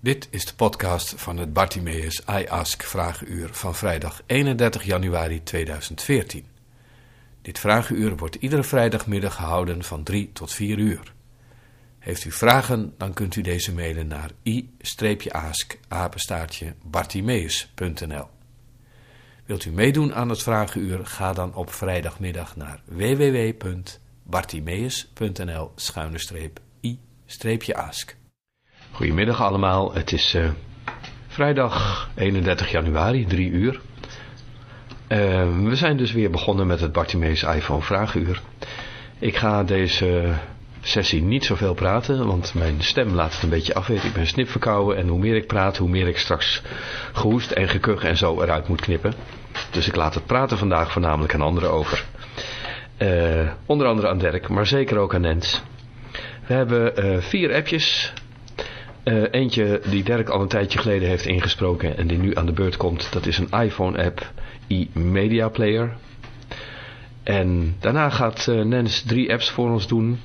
Dit is de podcast van het Bartimeus I Ask Vragenuur van vrijdag 31 januari 2014. Dit vragenuur wordt iedere vrijdagmiddag gehouden van 3 tot 4 uur. Heeft u vragen, dan kunt u deze mailen naar i-ask bartimeus.nl. Wilt u meedoen aan het vragenuur, ga dan op vrijdagmiddag naar www.bartimeus.nl-i-ask. Goedemiddag allemaal, het is uh, vrijdag 31 januari, 3 uur. Uh, we zijn dus weer begonnen met het Bartimeus iPhone Vragenuur. Ik ga deze sessie niet zoveel praten, want mijn stem laat het een beetje afweten. Ik ben snipverkouden en hoe meer ik praat, hoe meer ik straks gehoest en gekuch en zo eruit moet knippen. Dus ik laat het praten vandaag voornamelijk aan anderen over. Uh, onder andere aan Dirk, maar zeker ook aan Nens. We hebben vier appjes uh, eentje die Dirk al een tijdje geleden heeft ingesproken en die nu aan de beurt komt, dat is een iPhone-app, e-Media Player. En daarna gaat uh, Nens drie apps voor ons doen.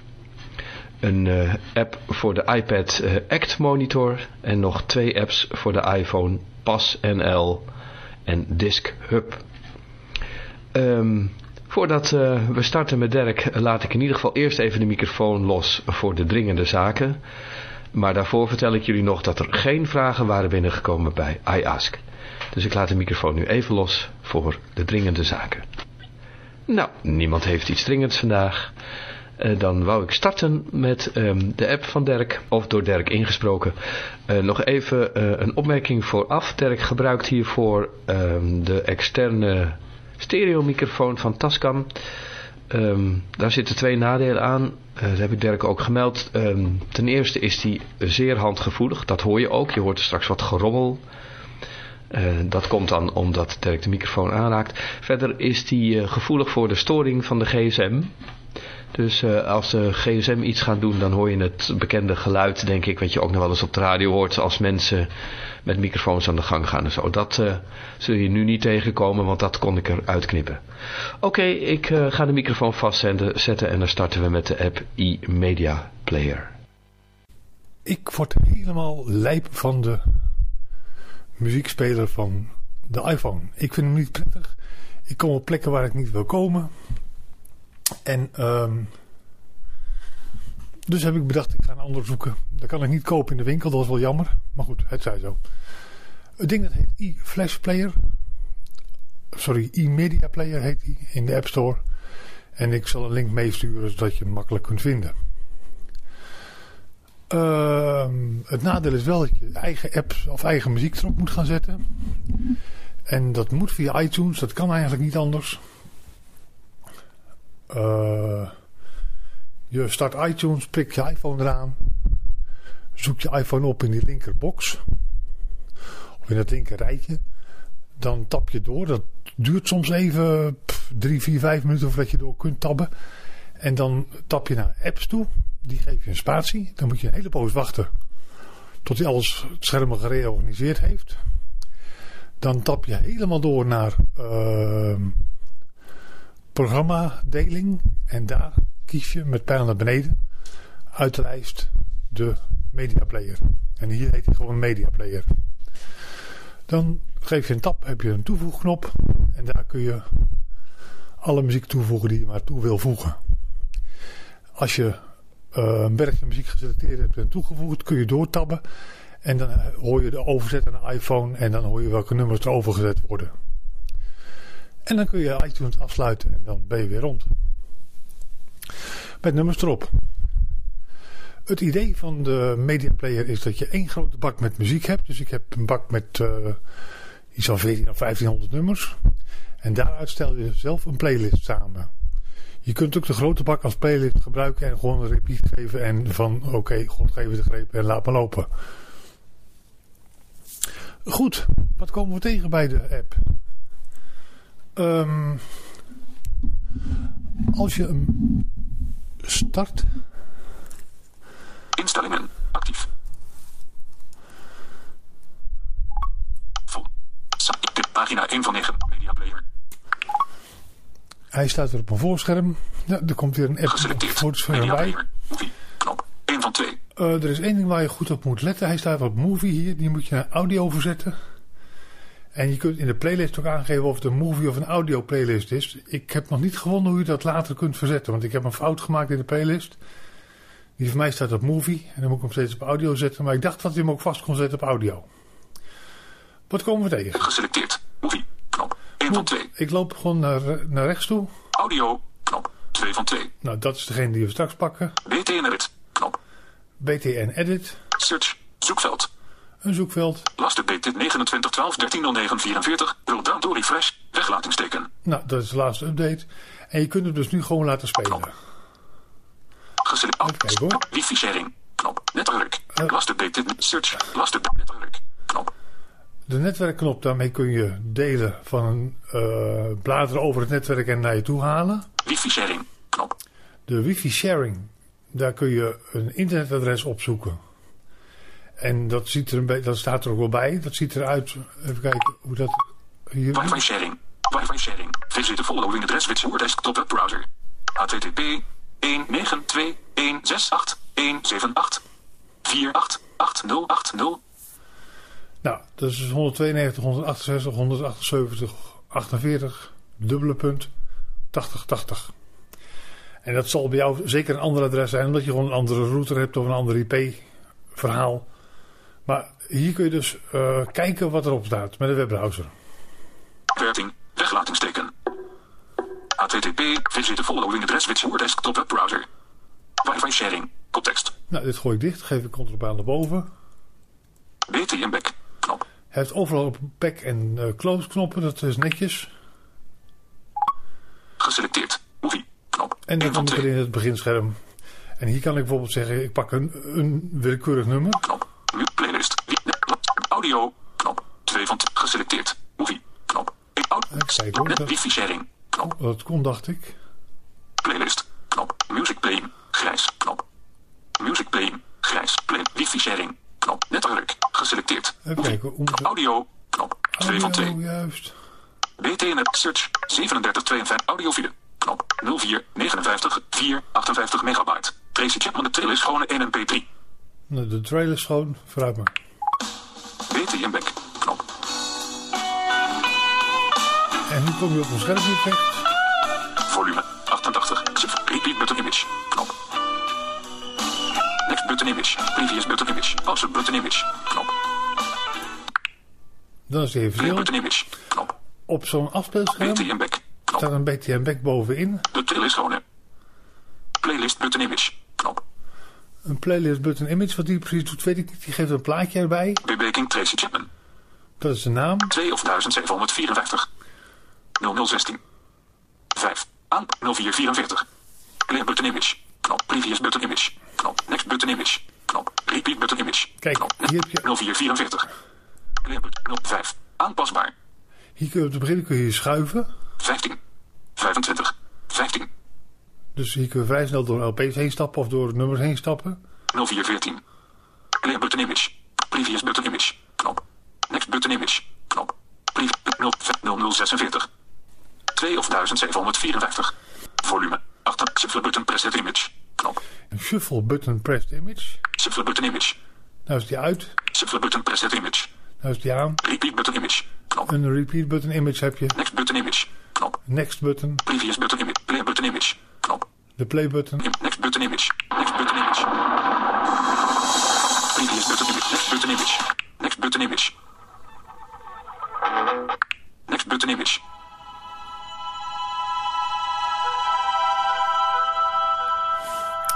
Een uh, app voor de iPad Act Monitor en nog twee apps voor de iPhone Pas NL en Disk Hub. Um, voordat we starten met Dirk laat ik in ieder geval eerst even de microfoon los voor de dringende zaken. Maar daarvoor vertel ik jullie nog dat er geen vragen waren binnengekomen bij iAsk. Dus ik laat de microfoon nu even los voor de dringende zaken. Nou, niemand heeft iets dringends vandaag. Uh, dan wou ik starten met um, de app van Dirk, of door Dirk ingesproken. Uh, nog even uh, een opmerking vooraf. Dirk gebruikt hiervoor um, de externe stereomicrofoon van Tascam. Um, daar zitten twee nadelen aan. Uh, dat heb ik Dirk ook gemeld. Um, ten eerste is die zeer handgevoelig. Dat hoor je ook. Je hoort er straks wat gerommel. Uh, dat komt dan omdat Dirk de microfoon aanraakt. Verder is die uh, gevoelig voor de storing van de gsm. Dus als de gsm iets gaat doen, dan hoor je het bekende geluid, denk ik, wat je ook nog wel eens op de radio hoort, als mensen met microfoons aan de gang gaan en zo. Dat uh, zul je nu niet tegenkomen, want dat kon ik eruit knippen. Oké, ik ga de microfoon vastzetten en dan starten we met de app e-Media Player. Ik word helemaal lijp van de muziekspeler van de iPhone. Ik vind hem niet prettig. Ik kom op plekken waar ik niet wil komen. En um, dus heb ik bedacht, ik ga een ander zoeken. Dat kan ik niet kopen in de winkel, dat is wel jammer. Maar goed, het zij zo. Het ding dat heet e-Flash Player. Sorry, e-Media Player heet die in de App Store. En ik zal een link meesturen zodat je hem makkelijk kunt vinden. Uh, het nadeel is wel dat je eigen apps of eigen muziek erop moet gaan zetten. En dat moet via iTunes, dat kan eigenlijk niet anders. Eh... Je start iTunes, prik je iPhone eraan. Zoek je iPhone op in die linkerbox. Of in het linker rijtje. Dan tap je door. Dat duurt soms even 3, 4, 5 minuten voordat je door kunt tabben. En dan tap je naar apps toe. Die geef je een spatie. Dan moet je een hele poos wachten. Tot hij alles het scherm gereorganiseerd heeft. Dan tap je helemaal door naar uh, programmadeling. En daar kies je met pijl naar beneden uit de lijst de media player. En hier heet hij gewoon media player. Dan geef je een tab, heb je een toevoegknop en daar kun je alle muziek toevoegen die je maar toe wil voegen. Als je uh, een bergje muziek geselecteerd hebt en toegevoegd, kun je doortabben en dan hoor je de overzet naar een iPhone en dan hoor je welke nummers er overgezet worden. En dan kun je iTunes afsluiten en dan ben je weer rond met nummers erop. Het idee van de media player is dat je één grote bak met muziek hebt. Dus ik heb een bak met uh, iets van 14 of 1500 nummers. En daaruit stel je zelf een playlist samen. Je kunt ook de grote bak als playlist gebruiken en gewoon een repeat geven. En van oké, God geef de greep en laat me lopen. Goed, wat komen we tegen bij de app? Um, als je een Start. Instellingen. Actief. Vol. Pagina 1 van 9. Media Player. Hij staat weer op een voorscherm. Ja, er komt weer een app Geselecteerd. voor Media bij. Movie. Knop. 1 van 2. Eh, er is één ding waar je goed op moet letten. Hij staat op movie hier. Die moet je naar audio verzetten. En je kunt in de playlist ook aangeven of het een movie of een audio playlist is. Ik heb nog niet gevonden hoe je dat later kunt verzetten. Want ik heb een fout gemaakt in de playlist. Die voor mij staat op movie. En dan moet ik hem steeds op audio zetten. Maar ik dacht dat hij hem ook vast kon zetten op audio. Wat komen we tegen? Geselecteerd. Movie. Knop. 1 van 2. Ik loop gewoon naar, naar rechts toe. Audio. Knop. 2 van 2. Nou, dat is degene die we straks pakken. BTN Edit. Knop. BTN Edit. Search. Zoekveld. Een zoekveld. Laste BT 29 12 13 09 44. Roll down to refresh. Weglatingsteken. Nou, dat is de laatste update. En je kunt hem dus nu gewoon laten spelen. Geselecteerd. Even kijken hoor. Wifi sharing. Knop. Netwerk. Eh. Laste BT. Search. Laste netwerk. Knop. De netwerkknop, daarmee kun je delen van een eh, bladeren over het netwerk en naar je toe halen. Wifi sharing. Knop. De wifi sharing, daar kun je een internetadres opzoeken. En dat, ziet er een beetje, dat staat er ook wel bij. Dat ziet eruit, even kijken hoe dat hier... Wi-Fi sharing. Wi-Fi sharing. Visit the following address with your desktop webbrowser. http 192.168.178.488080. Nou, dat is 192, 168, 178, 48, dubbele punt, 8080. En dat zal bij jou zeker een ander adres zijn, omdat je gewoon een andere router hebt of een ander IP-verhaal. Maar hier kun je dus eh, kijken wat erop staat met de webbrowser. Werking. Weglatingsteken. http visit the following address with your desktop webbrowser. Wi-Fi sharing. Context. Nou, dit gooi ik dicht, geef ik ctrl naar boven. BTM back. Knop. Hij heeft overal op back en eh, close knoppen, dat is netjes. Geselecteerd. Movie. Knop. En dan 1 van kom ik er 2. in het beginscherm. En hier kan ik bijvoorbeeld zeggen, ik pak een, een willekeurig nummer. Knop. Audio. Knop. 2 van 2. Geselecteerd. Movie. Knop. Ik- Net dat, wifi sharing. Knop. dat kon dacht ik. Playlist. Knop. Music playing. Grijs. Knop. Music playing. Grijs. Play. Wifi sharing. Knop. Netwerk. Geselecteerd. Even kijken, het- Audio. Knop. 2 van 2. Audio, juist. BTN Search 3752 audiofile. Knop 04 59 4 58 megabyte. Tracy Chapman de trail is gewoon een MP3. Nou, de trailer is schoon, vooruit maar. BTN back. Knop. En nu kom je op een schermpje. Volume 88. Shift. Repeat button image. Knop. Next button image. Previous button image. Pause button image. Knop. Dan is even Play button image. Knop. Op zo'n afspeelscherm BTN back. staat Knop. een BTN back bovenin. De trail is gewoon een. Playlist button image. Een playlist button image. Wat die precies doet, weet ik niet. Die geeft een plaatje erbij. BB King Tracy Chapman. Dat is de naam. 2 of 1754. 0016. 5. Aan 0444. Clear button image. Knop. Previous button image. Knop. Next button image. Knop. Repeat button image. Kijk, Knop. hier heb je- 0444. Clear button. Knop 5. Aanpasbaar. Hier kun je op het begin kun je schuiven. 15. 25. 15. Dus hier kun je vrij snel door LP's heen stappen of door nummers heen stappen. 0414. Clear button image. Previous button image. Knop. Next button image. Knop. Previous 0046. 2 of 1754. Volume. 8. Shuffle button press image. Knop. Een shuffle button pressed image. Shuffle button image. Nou is die uit. Shuffle button press image. Nou is die aan. Repeat button image. Knop. Een repeat button image heb je. Next button image. Knop. Next button. Previous button image. Play button image. De play button. Next button image. Next button image. Previous button image. Next button image. Next button image. Next button image.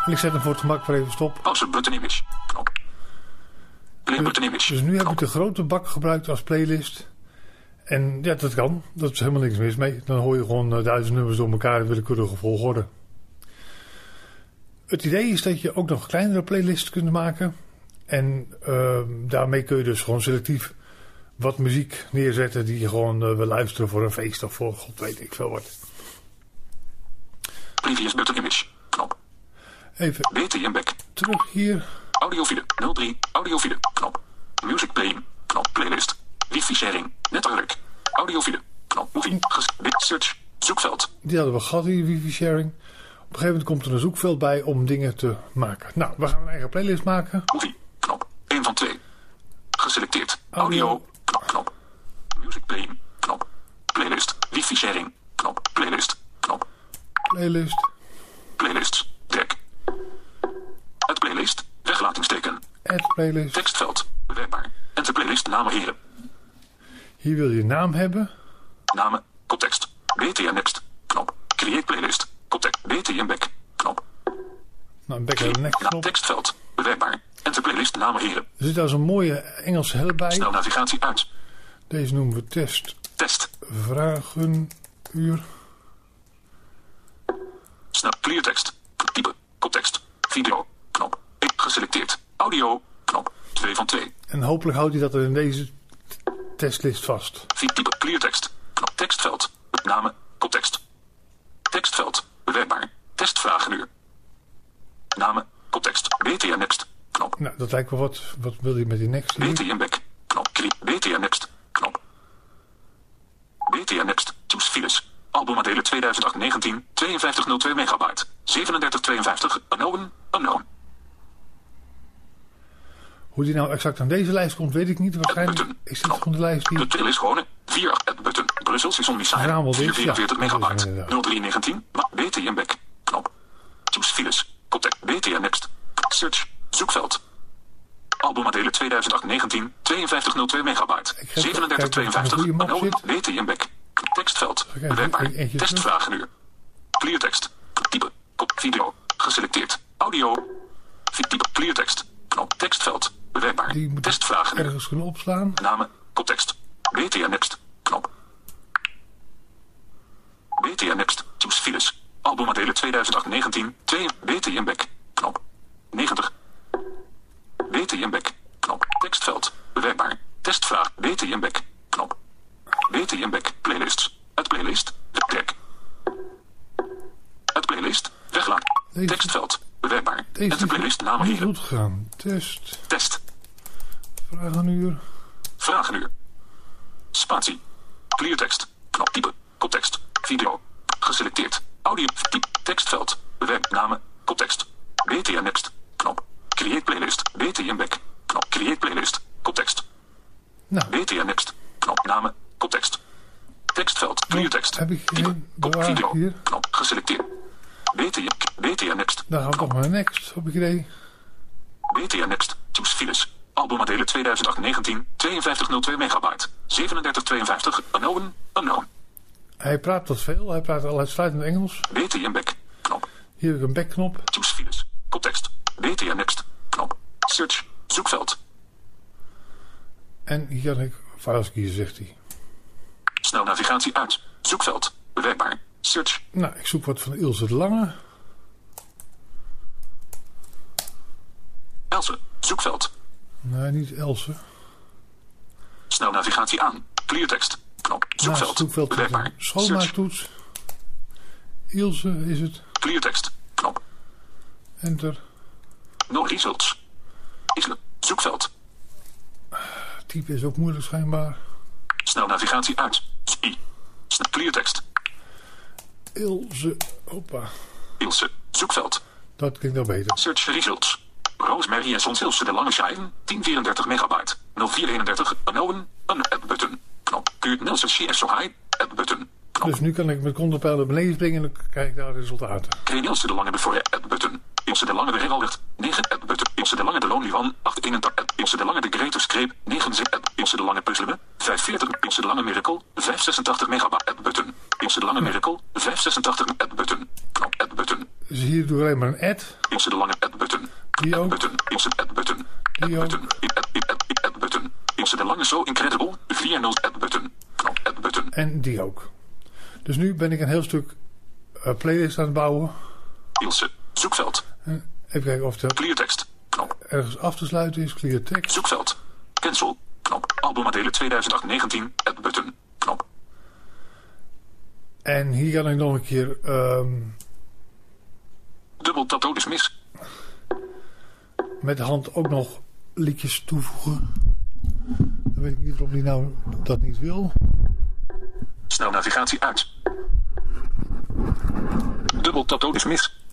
En ik zet hem voor het gemak voor even stop. Pause button image. Knop. Play button image. Dus nu heb ik de grote bak gebruikt als playlist. En ja, dat kan. Dat is helemaal niks mis mee. Dan hoor je gewoon eh, duizend nummers door elkaar in willekeurige volgorde. Het idee is dat je ook nog kleinere playlists kunt maken. En ehm, daarmee kun je dus gewoon selectief wat muziek neerzetten die je gewoon eh, wil luisteren voor een feest of voor god weet ik veel wat. Previous button image. Knop. Even BTM back. terug hier. Audiofile 03. Audiofile. Knop. Music playing. Knop. Playlist. Wifi sharing. Netwerk. Audiofile. Knop. Movie. Search. Zoekveld. Die hadden we gehad, die wifi sharing. Op een gegeven moment komt er een zoekveld bij om dingen te maken. Nou, we gaan een eigen playlist maken. Movie. Knop. 1 van 2. Geselecteerd. Audio. Knop. knop. Music playing. Knop. Playlist. Wifi sharing. Knop. Playlist. Knop. Playlist. Playlists. Deck. Het playlist. Weglatingsteken. Add playlist. Tekstveld. Bewerkbaar. Enter playlist namen heren. Hier wil je naam hebben. Namen. Koptekst. BTN Next. Knop. Create playlist. Koptekst. BTN Back. Knop. Nou, een back en Na, knop. tekstveld. Bewerkbaar. Enter playlist namen heren. Er zit daar zo'n mooie Engelse help bij. Snel navigatie uit. Deze noemen we test Test. vragenuur. Snel clear tekst. Type. Koptekst. Video. Knop. 1 geselecteerd. Audio. Knop. 2 van 2. En hopelijk houdt hij dat er in deze testlist vast. Type clear tekst. Knop tekstveld. Namen. Koptekst. Tekstveld. Bewerkbaar. Testvragenuur. Namen. Koptekst. BTN Next. Knop. Nou, dat lijkt wel wat. Wat wil hij met die next? BTN Back. Knop. BTN Next. Knop. BTN Next. Choose files. Albumadelen 2008-19. 5202 megabyte. 3752. Unknown. Unknown. Hoe die nou exact aan deze lijst komt, weet ik niet. Waarschijnlijk is dit gewoon de lijst die... De trail is gewone. 4 app button. Brussel Sison Missile. Raamwel dit, 444 ja, dat is megabyte. inderdaad. 0319. Ma- BTN Back. Knop. Choose files. Contact BTN Next. Search. Zoekveld. Albumadelen 2008-19. 5202 megabyte. Ik ga even 3752. kijken of er een goede map Unknown. BTN Back. Tekstveld. terug. Testvragenuur. Clear tekst. Type. Kop. Video. Geselecteerd. Audio. Type. Clear tekst. Knop. Tekstveld. Bewerkbaar. Die moet Testvragenuur. ergens kunnen opslaan. Namen, koptekst. BTN Next. Knop. BTN Next. Choose files. Albumadelen 2008-19. 2. BTN Back. Knop. 90. BTN Back. Knop. Tekstveld. Bewerkbaar. Testvraag. BTN Back. Knop. BTN Back. Playlists. Het playlist. Deck. Het playlist. Weglaat. Tekstveld. Bewerkbaar. Deze Het playlist namen heren. goed gegaan. Test, Test. vragenuur. Vragenuur. Spatie. Cleartekst. Knop type. Koptekst. Video. Geselecteerd. Audio. Type. Tekstveld. Bewerk. Namen. Koptekst. BTN Next. Knop. Create playlist. BTN Back. Knop. Create playlist. Koptekst. Nou, BTN Next. Knop. Namen. Koptekst. Tekstveld. Cleartekst. heb ik Type. Kop. Video. hier. Knop. Geselecteerd. BTN. BTN Next. Dan gaan we toch naar next, heb ik idee. BTN Next. Choose files. Albumadelen 2008-19. 5202 megabyte. 3752. Unknown. Unknown. Hij praat wat veel. Hij praat al uitsluitend Engels. BTN Back. Knop. Hier heb ik een backknop. Choose files. Koptekst. BTN Next. Knop. Search. Zoekveld. En hier kan ik files kiezen, zegt hij. Snel navigatie uit. Zoekveld. Bewerkbaar. Search. Nou, ik zoek wat van Ilse de Lange. Else. Zoekveld. Nee, niet Else. Snel navigatie aan. Cleartekst. Knop. Zoekveld. zoekveld Bewerkbaar. schoonmaaktoets. Ilse is het. Cleartekst. Knop. Enter. No results. Isle. Zoekveld. Type is ook moeilijk schijnbaar. Snel navigatie uit. I. Snel cleartekst. Ilse. Hoppa. Ilse. Zoekveld. Dat klinkt nou beter. Search results. Rosemary en Sons Ilse de Lange Shine. 1034 megabyte. 0431. Unknown. Een app button. Knop. Kurt Nelson CS so high. App button. Knop. Dus nu kan ik met controlpijl naar beneden springen en dan krijg ik naar de resultaten. Kreen Ilse de Lange bevoor app button. Ilse de Lange de Rewaldert. 9 app button. Ilse de Lange de Lonely One. 881 app. Ilse de Lange de Greater Scrape. 9 zip app. Ilse de Lange Puzzelen. 540. Ilse de Lange Miracle. 586 megabyte app button. Ilse de Lange Miracle. 586 app button. Knop app button. Dus hier doe ik alleen maar een add. Ilse de Lange app button. Die ook. button. App button. Die ook. button. App button. Ilse de Lange So Incredible. 4 0 app button. Knop app button. En die ook. Dus nu ben ik een heel stuk eh, playlist aan het bouwen. Ilse. Zoekveld. En even kijken of dat Cleartekst. Knop. ergens af te sluiten is. Clear text. Zoekveld. Cancel. Knop. Albumadelen 2008-19. App button. Knop. En hier kan ik nog een keer... ehm, Dubbel tattoo dismiss. Met de hand ook nog liedjes toevoegen. Dan weet ik niet waarom die nou dat niet wil. Snel navigatie uit. Dubbel tattoo dismiss.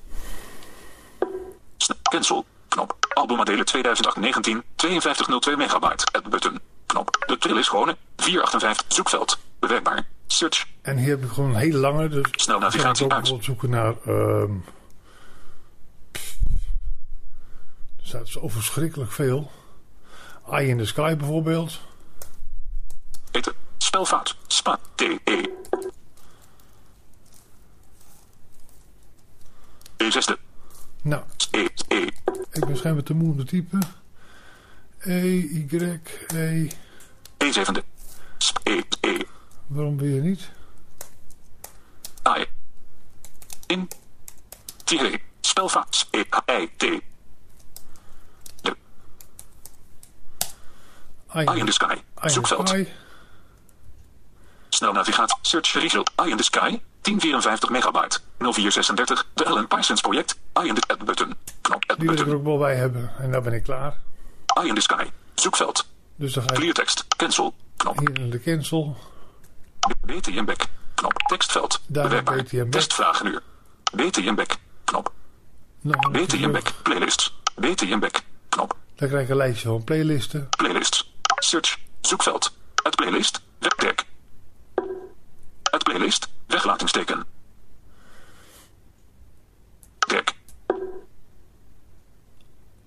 Cancel. Knop. Albumadelen 2019. 5202 megabyte. Add button. Knop. De trail is gewone. 458. Zoekveld. Bewerkbaar. Search. En hier heb ik gewoon een hele lange. Dus Snel navigatie ook uit. zoeken naar... ehm er staat zo verschrikkelijk veel. Eye in the Sky bijvoorbeeld. Eten. Spelfout. Spa. T. E. E zesde. Nou, E. E. ik ben schijnbaar te moe om te typen. E, Y, E. E zevende. Sp. E. E. Waarom je niet? A. In. T. Spelfout. E. I. T. Eye Eye in the Sky. In Zoekveld. Snel navigatie. Search result. Eye in the Sky. 1054 megabyte. 0436. De Ellen Parsons project. Eye in the Add button. Knop Add Die wil ik er ook wel bij hebben. En dan ben ik klaar. Eye in the Sky. Zoekveld. Dus dan ga ik Clear text. Cancel. Knop. hier naar de cancel. BTM back. Knop. Tekstveld. Daar Bewerkbaar. BTM. Testvragenuur. BTM back. Knop. Keer BTM back. Playlists. BTM back. Knop. Dan krijg ik een lijstje van playlisten. Playlists. Search. Zoekveld. Het playlist. Webdeck. Het playlist. Weglatingsteken. Deck.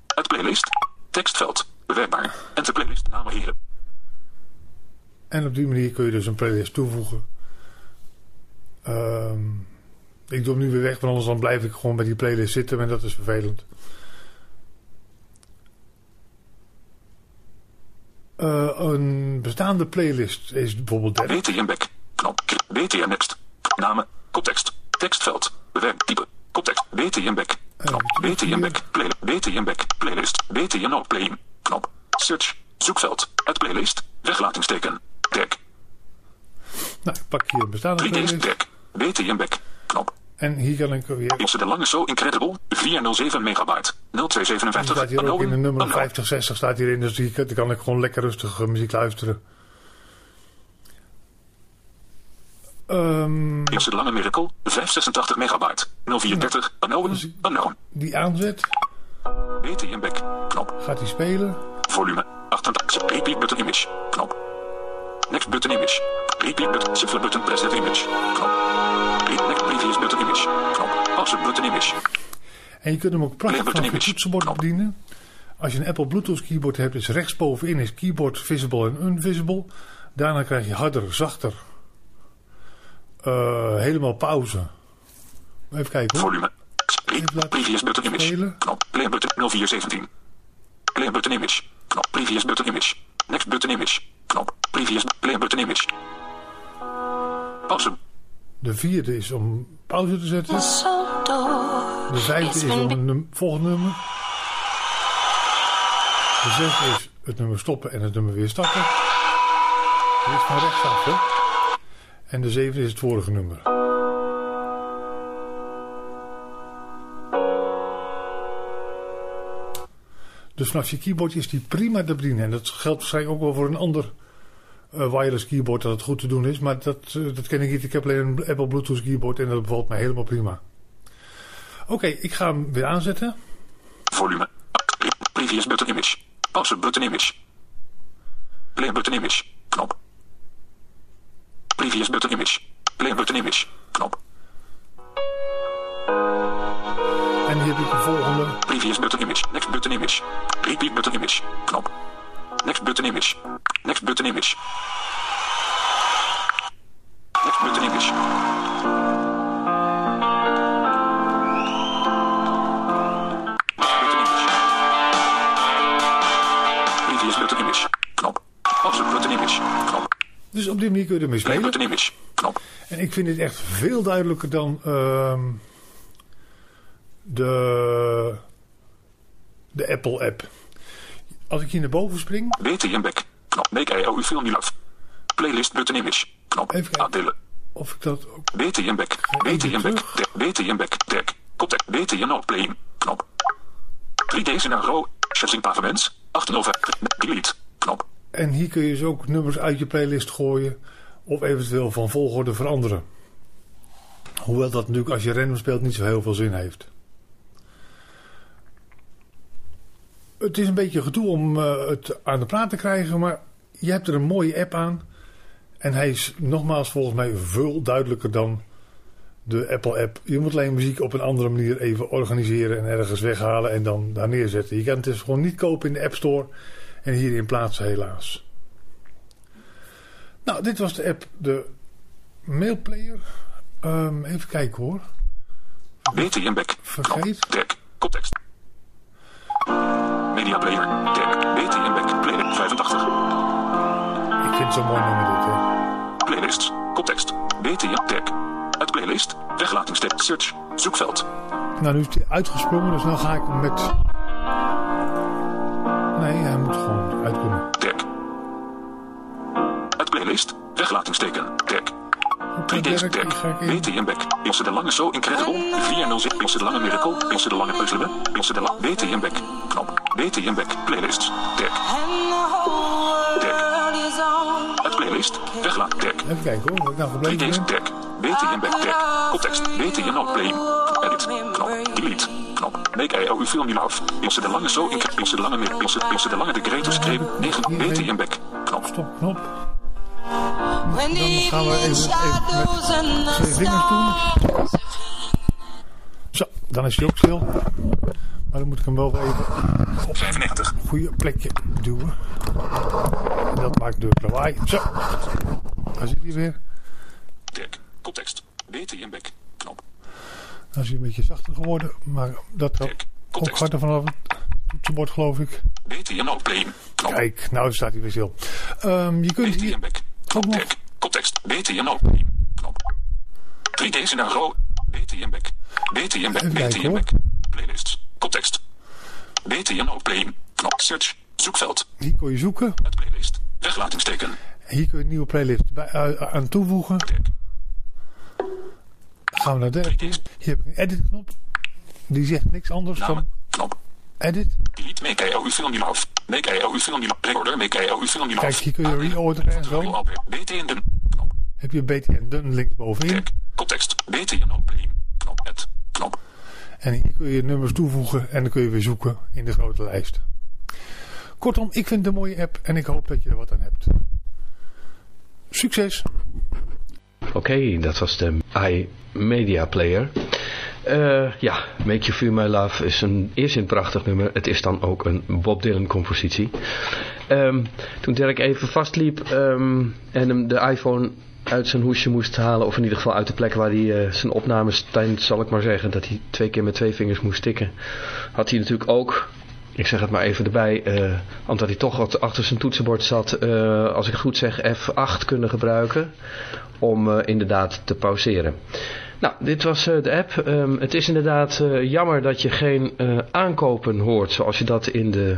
Het playlist. Tekstveld. En de playlist namen heren. En op die manier kun je dus een playlist toevoegen. Ehm, ik doe hem nu weer weg, want anders dan blijf ik gewoon bij die playlist zitten en dat is vervelend. Eh, een bestaande playlist is bijvoorbeeld. BTM back. Knop. BTM next. Namen. Koptekst. Tekstveld. Bewerk. Type. Koptekst. BTM back. Knop. terug BTM back. Play, BTM back. Playlist. BTM no playing. Knop. Search. Zoekveld. Het playlist. Weglatingsteken. Deck. Nou, ik pak hier een bestaande 3 playlist. deck. BTM back. Knop. En hier kan ik weer... Ilse de Lange So Incredible. 407 megabyte. Er 0257. staat hier ook in de nummer Unknown. 5060 staat hierin, dus die, die kan ik gewoon lekker rustig eh, muziek luisteren. Ehm, Ilse de Lange Miracle. 586 megabyte. 0430. Unknown. Unknown. die aanzet, BTM back. Knop. gaat hij spelen. Volume 88. Repeat button image. Knop. Next button image. Repeat button. Shuffle button. Preset image. Knop. Button image. Knop. Button image. En je kunt hem ook prachtig vanaf je toetsenbord Knop. bedienen. Als je een Apple Bluetooth keyboard hebt, is rechtsbovenin is keyboard visible en unvisible. Daarna krijg je harder, zachter. Eh, helemaal pauze. Even kijken hoor. Volume. Even Previous button image. spelen. Knop. Play button 0417. Play button image. Knop. Previous button image. Next button image. Knop. Previous play button image. Pauze. De vierde is om pauze te zetten. De vijfde is om een num- volgende nummer. De zesde is het nummer stoppen en het nummer weer starten. Dit is van rechtsaf, hè? En de zevende is het vorige nummer. Dus vanaf je keyboard is die prima te bedienen. En dat geldt waarschijnlijk ook wel voor een ander wireless keyboard dat het goed te doen is. Maar dat, eh, dat ken ik niet. Ik heb alleen een Apple Bluetooth keyboard en dat bevalt mij helemaal prima. Oké, ik ga hem weer aanzetten. Volume. Re- Previous button image. Pauze button image. Play button image. Knop. Previous button image. Play button image. Knop. En hier heb ik de volgende. Previous button image. Next button image. Repeat button image. Knop. Next button image. Next button image. Next button image. Next button image. Previous button image. Knop. Pause button image. Knop. Dus op die manier kun je ermee spelen. button image. Knop. En ik vind dit echt veel duidelijker dan ehm, de, de Apple app. Als ik hier naar boven spring, BTM back. Knop. Make IOU film you love. Playlist button image. Knop. Even kijken. Aandelen. of ik dat ook... BTM back. BTM back. BTM back. Deck. Koptek. BTM not playing. Knop. 3D scenario. Shifting pavements. 8 november. Delete. Knop. En hier kun je dus ook nummers uit je playlist gooien. Of eventueel van volgorde veranderen. Hoewel dat natuurlijk als je random speelt niet zo heel veel zin heeft. Het is een beetje gedoe om eh, het aan de praat te krijgen, maar je hebt er een mooie app aan. En hij is nogmaals volgens mij veel duidelijker dan de Apple app. Je moet alleen muziek op een andere manier even organiseren en ergens weghalen en dan daar neerzetten. Je kan het dus gewoon niet kopen in de App Store en hierin plaatsen helaas. Nou, dit was de app, de mailplayer. Ehm, even kijken hoor. BTM back. Vergeet. Tag. Media player. Tag. BTM back. Player 85. Ik vind het zo mooi nummer dit. Hè. Playlists. Context. BTM tag. Het playlist. Weglatingstip. Search. Zoekveld. Nou, nu is hij uitgesprongen, dus dan ga ik met... Nee, hij moet gewoon uitkomen. Tag. Het playlist. Weglatingsteken. Tag. Op 3 het days werk tag. ga ik even... BTM back. Ilse de Lange So Incredible. 406. Ilse de Lange Miracle. Ilse de Lange Puzzelen. Ilse de Lange. BTM back. Knop. BTM back. Playlists. Tag. Het playlist. Weglaat. Tag. Even kijken hoor, ik nou 3 gebleven ben. tag. BTM back tag. Context. BTM not play. Edit. Knop. Delete. Knop. Make IO film you love. Ilse de Lange So Incredible. Ilse de Lange Mir. Ilse, de Lange de Greatest Scream. 9. BTM back. Knop. Stop, knop. Dan gaan we even, even met twee vingers doen. Zo, dan is hij ook stil. Maar dan moet ik hem wel even op 95. een goede plekje duwen. En dat maakt dus lawaai. Zo, daar zit hij weer. Tag. Context. BTM back. Knop. Dan is hij een beetje zachter geworden. Maar dat Tag. ook Context. harder vanaf het toetsenbord geloof ik. BTM not play. Knop. Kijk, nou staat hij weer stil. Ehm, je kunt hier BTM back. Ook nog... Context. Play. Knop. 3 days in a row. BTM back. BTM back. Hoor. back. Playlists. Context. BTM not play. Knop. Search. Zoekveld. Hier kun je zoeken. Het playlist. Weglatingsteken. Hier kun je een nieuwe playlist bij, eh, aan toevoegen. Gaan we naar de edit. Hier heb ik een edit knop. Die zegt niks anders Namen. dan Knop. edit. Delete. Make IO film you love. Kijk, hier kun je reorderen en zo. BTN. Heb je BTN dun links bovenin. Context. BTN. Knop. Het. Knop. En hier kun je nummers toevoegen en dan kun je weer zoeken in de grote lijst. Kortom, ik vind het een mooie app en ik hoop dat je er wat aan hebt. Succes! Oké, dat was de iMedia Player. Eh, ja, Make You Feel My Love is een, eerst een prachtig nummer. Het is dan ook een Bob Dylan compositie. Ehm, toen Dirk even vastliep ehm, en hem de iPhone uit zijn hoesje moest halen. Of in ieder geval uit de plek waar hij eh, zijn opnames tijdens, zal ik maar zeggen, dat hij twee keer met twee vingers moest tikken. Had hij natuurlijk ook, ik zeg het maar even erbij, eh, omdat hij toch wat achter zijn toetsenbord zat, als ik goed zeg, F8 kunnen gebruiken. Om inderdaad te pauzeren. Nou, dit was eh, de app. Ehm, het is inderdaad eh, jammer dat je geen eh, aankopen hoort zoals je dat in de,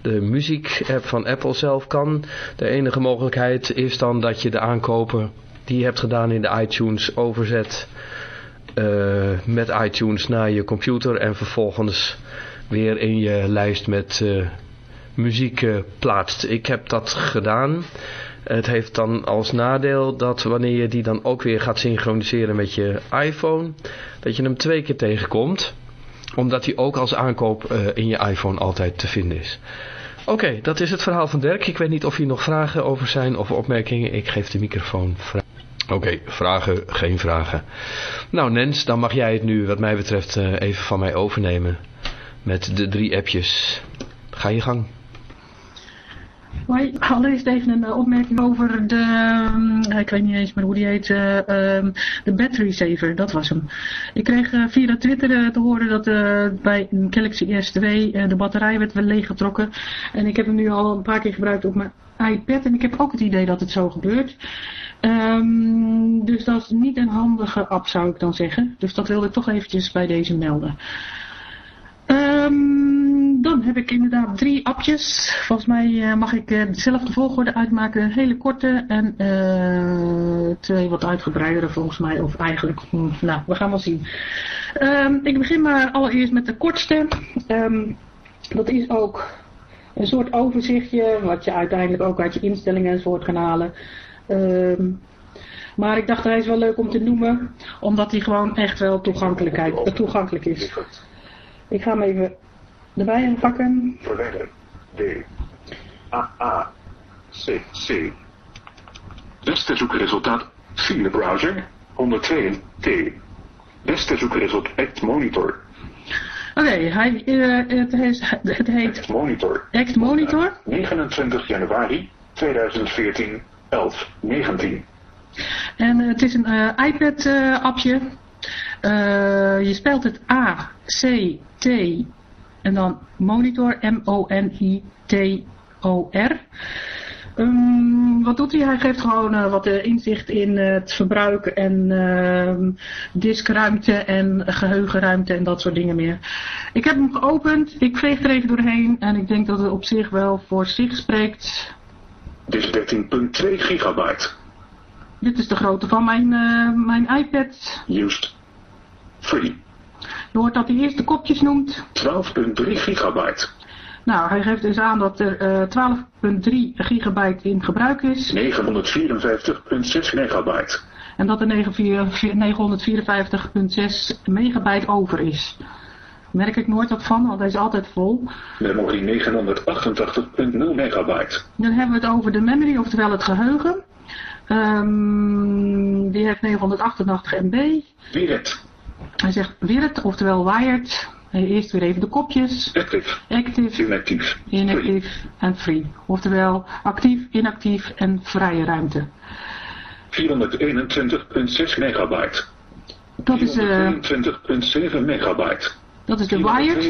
de muziek-app van Apple zelf kan. De enige mogelijkheid is dan dat je de aankopen die je hebt gedaan in de iTunes overzet met iTunes naar je computer en vervolgens weer in je lijst met muziek plaatst. Ik heb dat gedaan. Het heeft dan als nadeel dat wanneer je die dan ook weer gaat synchroniseren met je iPhone, dat je hem twee keer tegenkomt. Omdat hij ook als aankoop eh, in je iPhone altijd te vinden is. Oké, dat is het verhaal van Dirk. Ik weet niet of hier nog vragen over zijn of opmerkingen. Ik geef de microfoon vrij. Oké, vragen, geen vragen. Nou Nens, dan mag jij het nu wat mij betreft eh, even van mij overnemen. Met de drie appjes. Ga je gang. Hoi, allereerst even een eh, opmerking over de, ehm, ik weet niet eens meer hoe die heet, eh, ehm, de battery saver, dat was hem. Ik kreeg eh, via Twitter te horen dat bij een Galaxy S2 eh, de batterij werd weer leeggetrokken. En ik heb hem nu al een paar keer gebruikt op mijn iPad en ik heb ook het idee dat het zo gebeurt. Ehm, dus dat is niet een handige app zou ik dan zeggen. Dus dat wilde ik toch eventjes bij deze melden. Ehm, dan heb ik inderdaad drie appjes. Volgens mij eh, mag ik eh, dezelfde volgorde uitmaken. Een hele korte en eh, twee wat uitgebreidere volgens mij. Of eigenlijk, hm, nou, we gaan wel zien. Ehm, ik begin maar allereerst met de kortste. Ehm, dat is ook een soort overzichtje. Wat je uiteindelijk ook uit je instellingen enzovoort kan halen. Maar ik dacht hij is wel leuk om te noemen. Omdat hij gewoon echt wel toegankelijkheid, toegankelijk is. Ik ga hem even erbij pakken. Verwijderen. D. A. A. C. C. Beste zoekresultaat. File browser. 102 T. Beste zoekresultaat. Monitor. Oké, hij, eh, het, heet, het heet Monitor. Act Monitor. 29 januari 2014. 11. 19. En eh, het is een eh, iPad-appje. Je speelt het A, C, T en dan monitor, M-O-N-I-T-O-R. Ehm, wat doet hij? Hij geeft gewoon uh, wat uh, inzicht in uh, het verbruik en ehm, diskruimte en geheugenruimte en dat soort dingen meer. Ik heb hem geopend, ik veeg er even doorheen en ik denk dat het op zich wel voor zich spreekt. Dit is 13.2 gigabyte. Dit is de grootte van mijn, mijn iPad. Used. Free. Je hoort dat hij eerst de kopjes noemt. 12.3 gigabyte. Nou, hij geeft dus aan dat er uh, 12.3 gigabyte in gebruik is. 954.6 megabyte. En dat er 954.6 megabyte over is. Merk ik nooit wat van, want hij is altijd vol. Memory 988.0 megabyte. Dan hebben we het over de memory, oftewel het geheugen. Um, die heeft 988 MB. Wired. Hij zegt wired, oftewel wired. Eerst weer even de kopjes. Active. Active. Inactief. Inactief en free. Oftewel actief, inactief en vrije ruimte. 421.6 megabyte. Dat is, uh, 422.7 megabyte. Dat is de wired.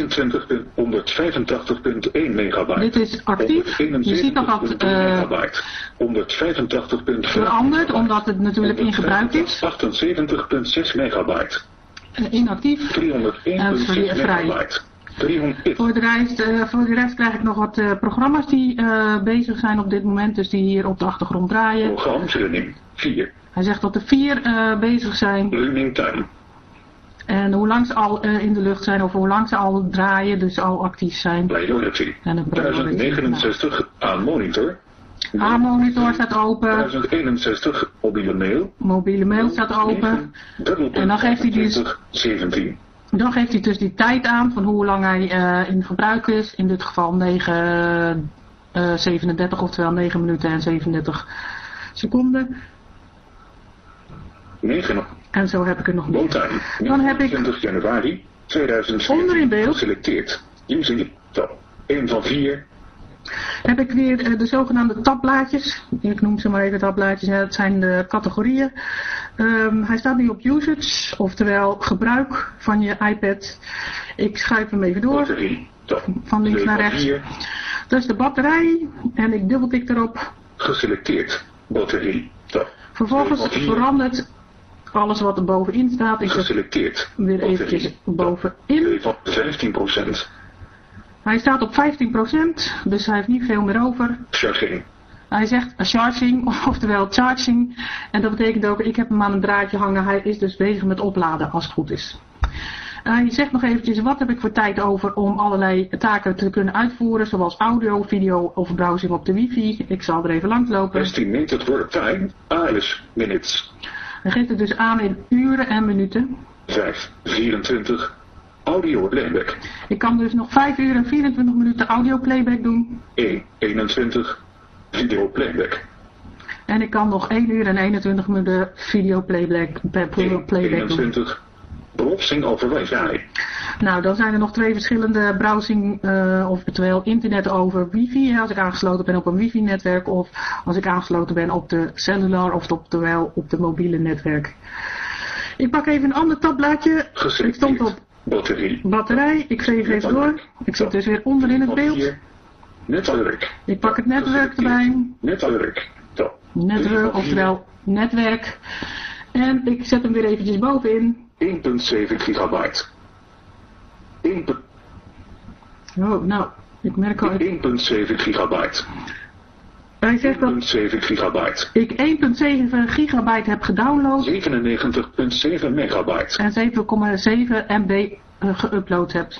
185.1 megabyte. Dit is actief. Je ziet dat dat uh, 185.5 verandert, omdat het natuurlijk in gebruik is. 78.6 megabyte. Uh, inactief. 301.6 megabyte. 300. Voor de, rest, uh, voor de rest krijg ik nog wat uh, programma's die uh, bezig zijn op dit moment, dus die hier op de achtergrond draaien. Programmrunning 4. Hij zegt dat er vier bezig zijn. Running time. En hoe lang ze al in de lucht zijn of hoe lang ze al draaien, dus al actief zijn. Priority. En een 1069 aan monitor. A-monitor staat open. 1061 mobiele mail. Mobiele mail staat open. En dan geeft hij dus 17. Dan geeft hij dus die tijd aan van hoe lang hij uh, in gebruik is. In dit geval 9, uh, 37, oftewel 9 minuten en 37 seconden. 9. En zo heb ik er nog. Time. Dan heb ik 20 januari 2014 onder in beeld geselecteerd. Using top 1 van 4. Heb ik weer uh, de zogenaamde tabblaadjes. Ik noem ze maar even tabblaadjes. Het zijn de categorieën. Um, hij staat nu op usage, oftewel gebruik van je iPad. Ik schuif hem even door. Van links naar rechts. 4. Dat is de batterij. En ik dubbeltik erop. Geselecteerd. Batterie, top. Vervolgens verandert alles wat er bovenin staat. Ik Geselecteerd. weer eventjes bovenin. Van 15%. Hij staat op 15%, dus hij heeft niet veel meer over. Charging. Hij zegt charging, oftewel charging. En dat betekent ook, ik heb hem aan een draadje hangen. Hij is dus bezig met opladen, als het goed is. Hij zegt nog eventjes, wat heb ik voor tijd over om allerlei taken te kunnen uitvoeren. Zoals audio, video of browsing op de wifi. Ik zal er even langs lopen. Estimated work time. AS minutes. Hij geeft het dus aan in uren en minuten. 5. 24. Audio playback. Ik kan dus nog 5 uur en 24 minuten audio playback doen. 1. 21. Video playback. En ik kan nog 1 uur en 21 minuten video playback, playback doen. 21. Browsing over wifi. Nou, dan zijn er nog twee verschillende browsing, uh, oftewel internet over wifi. Als ik aangesloten ben op een wifi netwerk of als ik aangesloten ben op de cellular of oftewel op de mobiele netwerk. Ik pak even een ander tabblaadje. Ik stond op Batterie. batterij. Ik veeg even door. Ik zit dus weer onder in het beeld. Netwerk. Ik pak het netwerk erbij. Netwerk. Netwerk, oftewel netwerk. En ik zet hem weer eventjes bovenin. 1.7 gigabyte. 1. Oh, nou, ik merk al... 1.7 gigabyte. Hij zegt dat 1.7 gigabyte. ik 1.7 gigabyte heb gedownload 97.7 megabyte. en 7,7 MB uh, geüpload heb.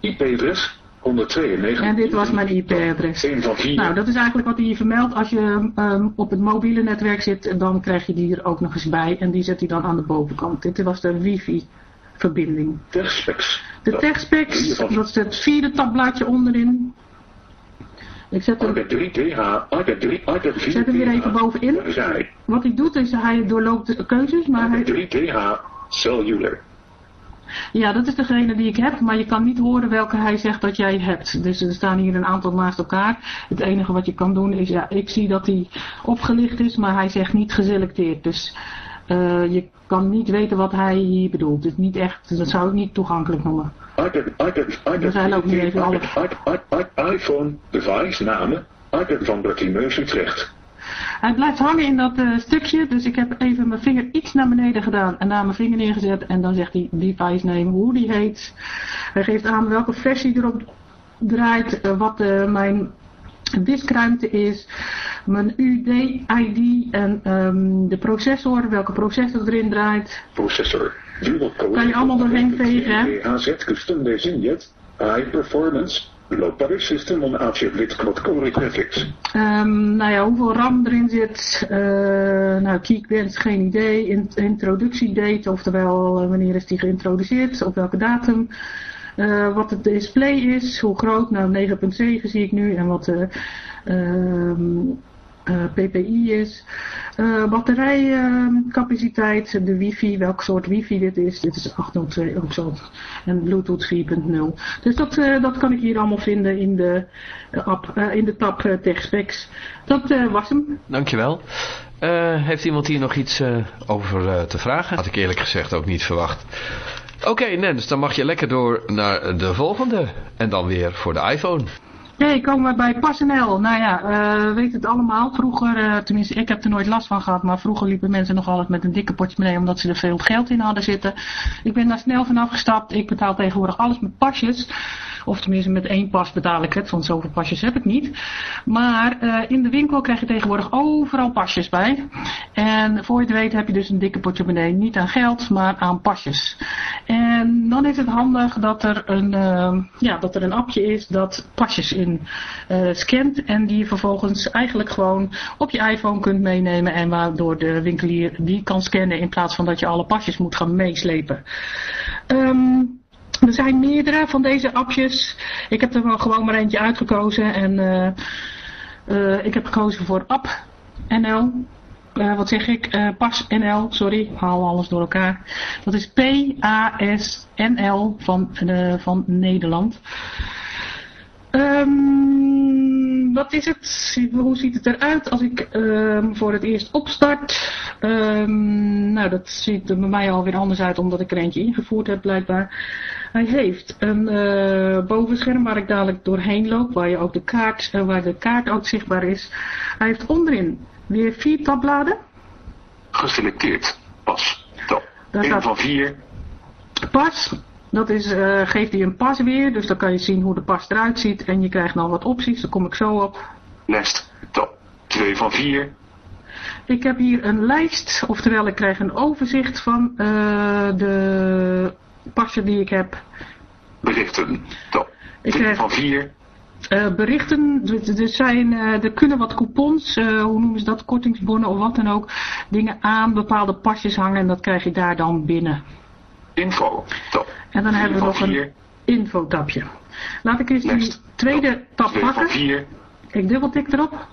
IP-adres 192. En dit was mijn IP-adres. 1 van 4. Nou, dat is eigenlijk wat hij hier vermeldt. Als je um, op het mobiele netwerk zit, dan krijg je die er ook nog eens bij. En die zet hij dan aan de bovenkant. Dit was de wifi verbinding. Techspecs. De techspecs, dat is het vierde tabbladje onderin. Ik zet hem, iPad 3 TH, iPad 3, iPad 4 zet hem weer even bovenin. Wat hij doet is, hij doorloopt de keuzes, maar hij, 3 TH, cellular. ja, dat is degene die ik heb, maar je kan niet horen welke hij zegt dat jij hebt. Dus er staan hier een aantal naast elkaar. Het enige wat je kan doen is, ja, ik zie dat hij opgelicht is, maar hij zegt niet geselecteerd. Dus eh, je kan niet weten wat hij hier bedoelt. Het is niet echt, dat zou ik niet toegankelijk noemen. iPad, iPad, iPad We zijn ook niet 4, even alle- iPhone, device, namen, iPad van Bartimeus Utrecht. Hij blijft hangen in dat eh, stukje, dus ik heb even mijn vinger iets naar beneden gedaan en daar mijn vinger neergezet en dan zegt hij device name, hoe die heet. Hij geeft aan welke versie erop draait, eh, wat mijn diskruimte is, mijn UD-ID en ehm, de processor, welke processor erin draait. Processor. Dual. Kan je allemaal doorheen vegen, hè? HZ Custom Designet. High Performance. Low Power System on with Quad Core Graphics. Nou ja, hoeveel RAM erin zit, eh nou, Geekbench, geen idee. In, introductiedate, oftewel eh, wanneer is die geïntroduceerd, op welke datum. Eh, wat het display is, hoe groot, nou 9.7 zie ik nu. En wat de ehm, eh, PPI is. Eh, batterijcapaciteit, de wifi, welk soort wifi dit is. Dit is 802 ook zo. En Bluetooth 4.0. Dus dat, eh, dat kan ik hier allemaal vinden in de, eh, app, eh, in de tab eh, Tech Specs. Dat eh, was hem. Dankjewel. Eh heeft iemand hier nog iets eh, over eh, te vragen? Had ik eerlijk gezegd ook niet verwacht. Oké Nens, dan mag je lekker door naar de volgende. En dan weer voor de iPhone. Hey, komen we bij PasNL. Nou ja, eh, we weten het allemaal. Vroeger, eh, tenminste ik heb er nooit last van gehad, maar vroeger liepen mensen nog altijd met een dikke portemonnee omdat ze er veel geld in hadden zitten. Ik ben daar snel vanaf gestapt. Ik betaal tegenwoordig alles met pasjes. Of tenminste met één pas betaal ik het, want zoveel pasjes heb ik niet. Maar eh, in de winkel krijg je tegenwoordig overal pasjes bij. En voor je het weet heb je dus een dikke portemonnee. Niet aan geld, maar aan pasjes. En dan is het handig dat er een, ja, dat er een appje is dat pasjes in eh, scant. En die je vervolgens eigenlijk gewoon op je iPhone kunt meenemen. En waardoor de winkelier die kan scannen in plaats van dat je alle pasjes moet gaan meeslepen. Ehm er zijn meerdere van deze appjes. Ik heb er wel gewoon maar eentje uitgekozen. En eh, eh, ik heb gekozen voor App NL. Wat zeg ik? Pas NL, sorry, haal alles door elkaar. Dat is P-A-S-N-L van, eh, van Nederland. Ehm, wat is het? Hoe ziet het eruit als ik ehm, voor het eerst opstart? Ehm, nou, dat ziet er bij mij alweer anders uit omdat ik er eentje ingevoerd heb blijkbaar. Hij heeft een eh, bovenscherm waar ik dadelijk doorheen loop, waar, je ook de kaart, eh, waar de kaart ook zichtbaar is. Hij heeft onderin weer vier tabbladen. Geselecteerd. Pas. Top. Daar 1 staat- van 4. Pas, dat is, eh, geeft hij een pas weer, dus dan kan je zien hoe de pas eruit ziet. En je krijgt nog wat opties, daar kom ik zo op. Nest. Top. 2 van 4. Ik heb hier een lijst, oftewel ik krijg een overzicht van eh, de passen die ik heb. Berichten. Top. Ik 3 krijg van 4. eh, berichten, er, zijn, er kunnen wat coupons, hoe noemen ze dat, kortingsbonnen of wat dan ook, dingen aan bepaalde pasjes hangen en dat krijg je daar dan binnen. Info. Top. En dan hebben we nog een 4. infotapje. Laat ik eens die tweede tab 2 van pakken. 4. Ik dubbeltik erop.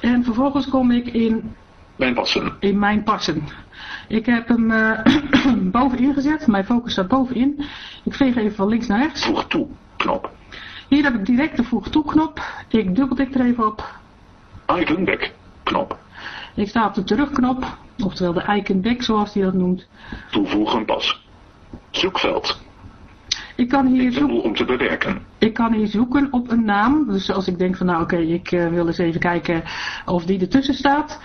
En vervolgens kom ik in, Mijn passen. in mijn passen. Ik heb hem eh, bovenin gezet. Mijn focus staat bovenin. Ik veeg even van links naar rechts. Voeg toe. Knop. Hier heb ik direct de voeg toe knop. Ik dubbeltik er even op. Back. Knop. Ik sta op de terugknop. Oftewel de icon back zoals hij dat noemt. Toevoegen pas. Zoekveld. Ik kan hier zoeken. Om te bewerken. Ik kan hier zoeken op een naam. Dus als ik denk van nou oké, ik eh, wil eens even kijken of die ertussen staat.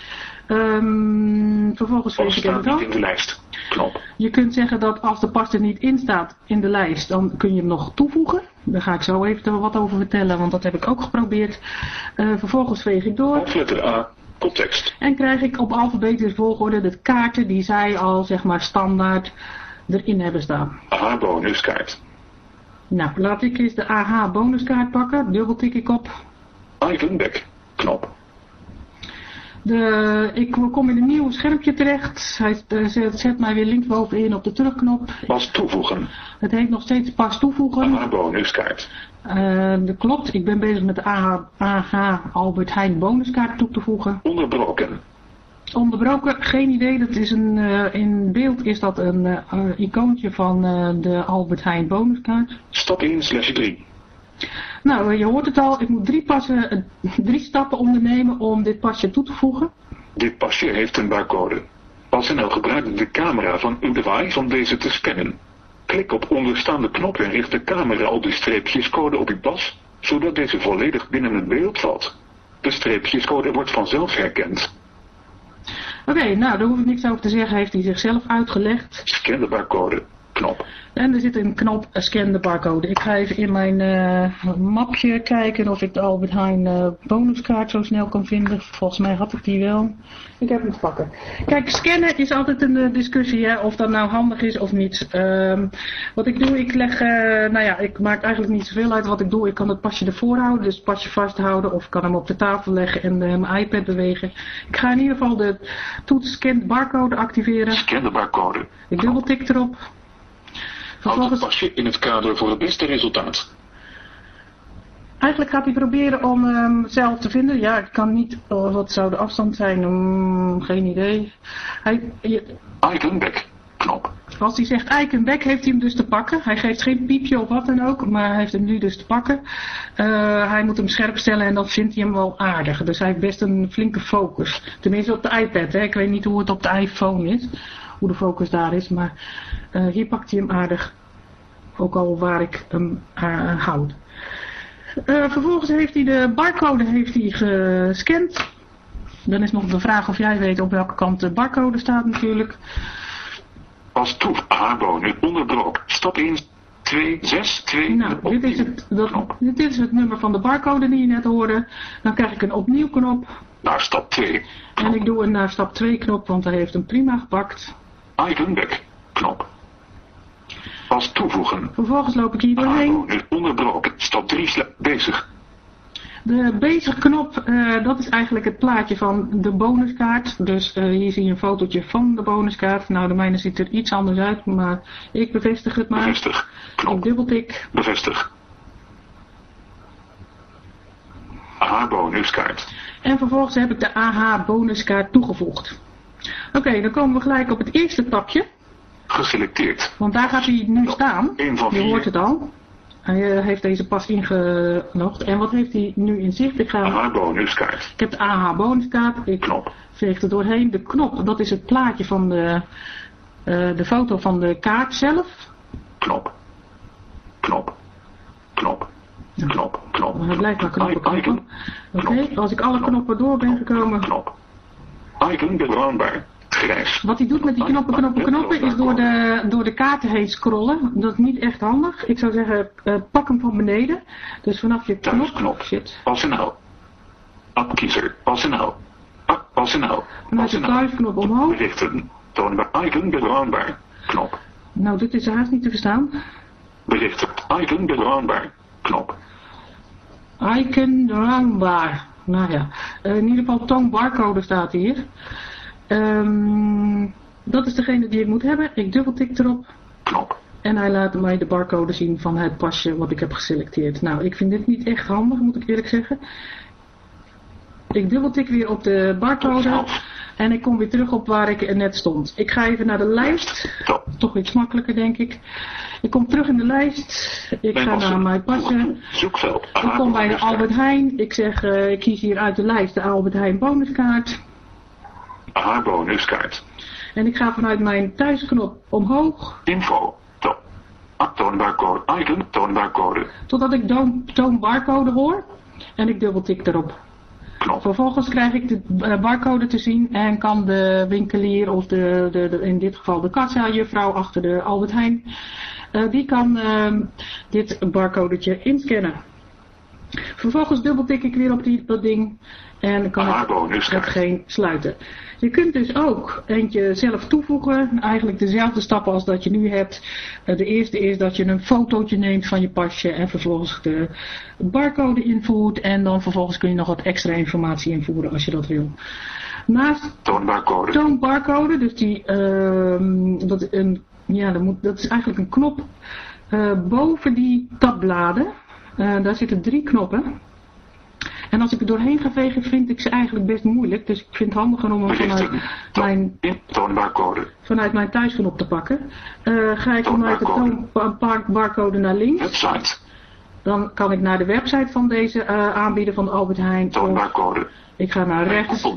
Ehm, vervolgens veeg ik even op. in de lijst. Knop. Je kunt zeggen dat als de pas er niet in staat in de lijst, dan kun je hem nog toevoegen. Daar ga ik zo even wat over vertellen, want dat heb ik ook geprobeerd. Eh, vervolgens veeg ik door Hoofdletter A. Koptekst. en krijg ik op alfabetische volgorde de kaarten die zij al zeg maar standaard erin hebben staan. A bonuskaart. Nou, laat ik eens de AH bonuskaart pakken. Dubbeltik ik op. Icon back. Knop. De, ik kom in een nieuw schermpje terecht. Hij eh, zet, zet mij weer linksbovenin op de terugknop. Pas toevoegen. Het heet nog steeds pas toevoegen. AH bonuskaart. Eh, dat klopt, ik ben bezig met de AH, AH Albert Heijn bonuskaart toe te voegen. Onderbroken. Onderbroken, geen idee. Dat is een, eh, in beeld is dat een eh, icoontje van de Albert Heijn bonuskaart. Stap 1 slash 3. Nou, je hoort het al. Ik moet drie, passen, drie stappen ondernemen om dit pasje toe te voegen. Dit pasje heeft een barcode. Als NL gebruikt de camera van uw device om deze te scannen. Klik op onderstaande knop en richt de camera op de streepjescode op uw pas, zodat deze volledig binnen het beeld valt. De streepjescode wordt vanzelf herkend. Oké, nou, daar hoef ik niks over te zeggen. Heeft hij zichzelf uitgelegd. Scan de barcode. Knop. En er zit een knop scan de barcode. Ik ga even in mijn eh, mapje kijken of ik de Albert Heijn eh, bonuskaart zo snel kan vinden. Volgens mij had ik die wel. Ik heb hem te pakken. Kijk, scannen is altijd een eh, discussie hè, of dat nou handig is of niet. Ehm, wat ik doe, ik leg, nou ja, ik maak eigenlijk niet zoveel uit wat ik doe. Ik kan het pasje ervoor houden, dus het pasje vasthouden of ik kan hem op de tafel leggen en mijn iPad bewegen. Ik ga in ieder geval de toets scan barcode activeren. Scan de barcode. Ik dubbeltik erop. Houd het Vervolgens, pasje in het kader voor het beste resultaat. eigenlijk gaat hij proberen om hem zelf te vinden. Ja, ik kan niet, oh, wat zou de afstand zijn? Geen idee. Hij, je- Icon back. Knop. Als hij zegt Eikenbeck heeft hij hem dus te pakken. Hij geeft geen piepje of wat dan ook, maar hij heeft hem nu dus te pakken. Eh, hij moet hem scherp stellen en dan vindt hij hem wel aardig. Dus hij heeft best een flinke focus. Tenminste op de iPad. Hè. Ik weet niet hoe het op de iPhone is. Hoe de focus daar is. Maar eh, hier pakt hij hem aardig. Ook al waar ik hem uh, houd. Eh, vervolgens heeft hij de barcode heeft hij gescand. Dan is nog de vraag of jij weet op welke kant de barcode staat natuurlijk. Pas toe. Haarbonus onderbroken. Stap 1. 2, 6, 2. Nou, dit is, het, dat, dit is het nummer van de barcode die je net hoorde. Dan krijg ik een opnieuw knop. Naar stap 2. En ik doe een naar stap 2 knop, want hij heeft hem prima gepakt. Icon back. Knop. Toevoegen. Vervolgens loop ik hier doorheen. Haarbonus onderbroken. Stap 3 sla- bezig. De bezig knop, eh, dat is eigenlijk het plaatje van de bonuskaart. Dus eh, hier zie je een fotootje van de bonuskaart. Nou, de mijne ziet er iets anders uit, maar ik bevestig het maar. Bevestig. Ik Knop. dubbeltik. Bevestig. Haarbonuskaart. En vervolgens heb ik de AH bonuskaart toegevoegd. Oké, dan komen we gelijk op het eerste tapje. Geselecteerd. Want daar gaat hij nu staan. Een van Je hoort het al. Hij eh, heeft deze pas ingelogd. En wat heeft hij nu in zicht? Ik, ga, Haarbonuskaart. ik heb de AH bonuskaart. Ik Knop. veeg er doorheen. De knop, dat is het plaatje van de, eh, de foto van de kaart zelf. Knop. Knop. Knop. Knop. Knop. Hij blijft maar knoppen. Oké, als ik alle knoppen door ben gekomen. Knop. Icon bewoonbaar. Grijs. Wat hij doet met die knoppen, knoppen, knoppen is door de, door de kaarten heen scrollen. Dat is niet echt handig. Ik zou zeggen, eh, pak hem van beneden. Dus vanaf je knop. Pas en hou. Appkiezer. En hou. Vanuit de thuisknop omhoog. Berichten. Toonbaar. Icon bewoonbaar. Knop. Nou, dit is haast niet te verstaan. Berichten. Icon bewoonbaar. Knop. Icon downbar. Nou ja, eh, in ieder geval toon barcode staat hier. Ehm, dat is degene die ik moet hebben. Ik dubbeltik erop. En hij laat mij de barcode zien van het pasje wat ik heb geselecteerd. Nou, ik vind dit niet echt handig, moet ik eerlijk zeggen. Ik dubbeltik weer op de barcode. En ik kom weer terug op waar ik net stond. Ik ga even naar de lijst. Toch iets makkelijker, denk ik. Ik kom terug in de lijst. Ik ga naar mijn pasje. Ik kom bij de Albert Heijn. Ik zeg, eh, ik kies hier uit de lijst de Albert Heijn bonuskaart. Haarbonuskaart. En ik ga vanuit mijn thuisknop omhoog. Info. Top. Ah, Toonbaar code. Icon. Toonbaar code. Totdat ik toon, toon barcode hoor. En ik dubbeltik erop. Knop. Vervolgens krijg ik de eh, barcode te zien en kan de winkelier of de, de, de- in dit geval de kassa-juffrouw achter de Albert Heijn, eh, die kan ehm, dit barcodetje inscannen. Vervolgens dubbeltik ik weer op die, dat ding en kan ik Haarbonuskaart. hetgeen sluiten. Je kunt dus ook eentje zelf toevoegen, eigenlijk dezelfde stappen als dat je nu hebt. Eh, de eerste is dat je een fotootje neemt van je pasje en vervolgens de barcode invoert en dan vervolgens kun je nog wat extra informatie invoeren als je dat wil. Naast Toon barcode. toon barcode, dus die, ehm, dat, een, ja, dat, moet, dat is eigenlijk een knop eh, boven die tabbladen. Eh, daar zitten drie knoppen. En als ik er doorheen ga vegen, vind ik ze eigenlijk best moeilijk. Dus ik vind het handiger om hem vanuit mijn, vanuit mijn thuisknop te pakken. Eh, ga ik vanuit de toon bar- bar- barcode naar links. Website. Dan kan ik naar de website van deze eh, aanbieder van Albert Heijn. Toon Of barcode. ik ga naar rechts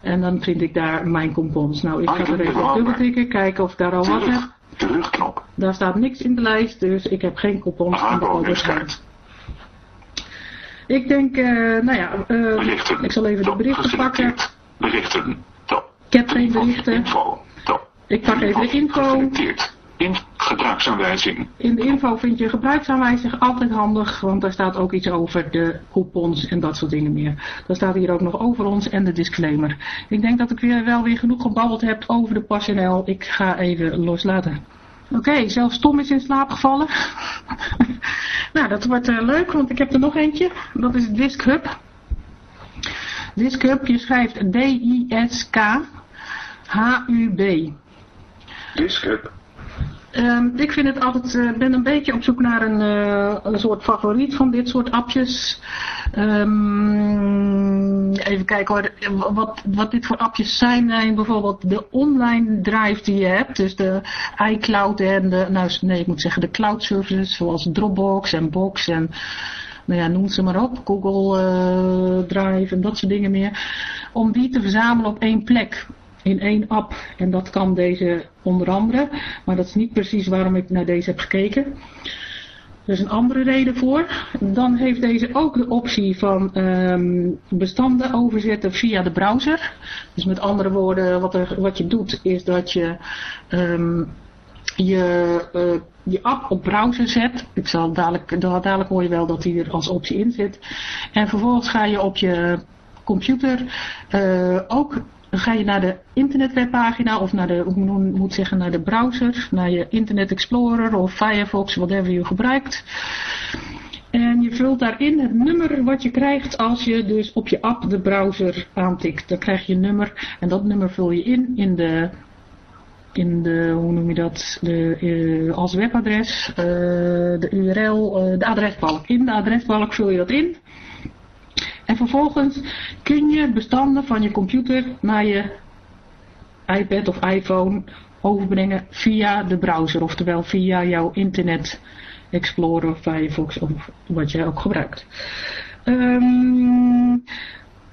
en dan vind ik daar mijn coupons. Nou, ik ga Item er even op dubbeltikken, kijken of ik daar al wat heb. Terug. Terugknop. Daar staat niks in de lijst, dus ik heb geen coupons van de Albert Heijn. Haarboningskaart. Ik denk, eh, nou ja, eh, Berichten. ik zal even de berichten pakken. Berichten. Top. Ik heb geen berichten. Info. Top. Ik pak even de info. In gebruiksaanwijzing. In de info vind je gebruiksaanwijzing altijd handig, want daar staat ook iets over de coupons en dat soort dingen meer. Daar staat hier ook nog over ons en de disclaimer. Ik denk dat ik weer wel weer genoeg gebabbeld heb over de PostNL. Ik ga even loslaten. Oké, zelfs Tom is in slaap gevallen. nou, dat wordt eh, leuk, want ik heb er nog eentje. Dat is Disk Hub. Disk Hub, je schrijft D-I-S-K-H-U-B. Discup. Ehm, ik vind het altijd, eh, ben een beetje op zoek naar een, eh, een soort favoriet van dit soort appjes. Ehm, even kijken wat, wat dit voor appjes zijn. Nee, bijvoorbeeld de online drive die je hebt, dus de iCloud en de, nou nee ik moet zeggen de cloud services zoals Dropbox en Box en nou ja, noem ze maar op, Google eh, Drive en dat soort dingen meer. Om die te verzamelen op één plek in één app. En dat kan deze onder andere. Maar dat is niet precies waarom ik naar deze heb gekeken. Er is een andere reden voor. Dan heeft deze ook de optie van ehm, bestanden overzetten via de browser. Dus met andere woorden, wat, er, wat je doet is dat je ehm, je, eh, je app op browser zet. Ik zal dadelijk, dadelijk hoor je wel dat die er als optie in zit. En vervolgens ga je op je computer eh, ook ga je naar de internetwebpagina of naar de, hoe moet zeggen, naar de browser, naar je Internet Explorer of Firefox, whatever je gebruikt. En je vult daarin het nummer wat je krijgt als je dus op je app de browser aantikt. Dan krijg je een nummer en dat nummer vul je in in de, in de hoe noem je dat, de, eh, als webadres, eh, de URL, eh, de adresbalk. In de adresbalk vul je dat in. En vervolgens kun je bestanden van je computer naar je iPad of iPhone overbrengen via de browser. Oftewel via jouw Internet Explorer, Firefox of wat jij ook gebruikt. Ehm,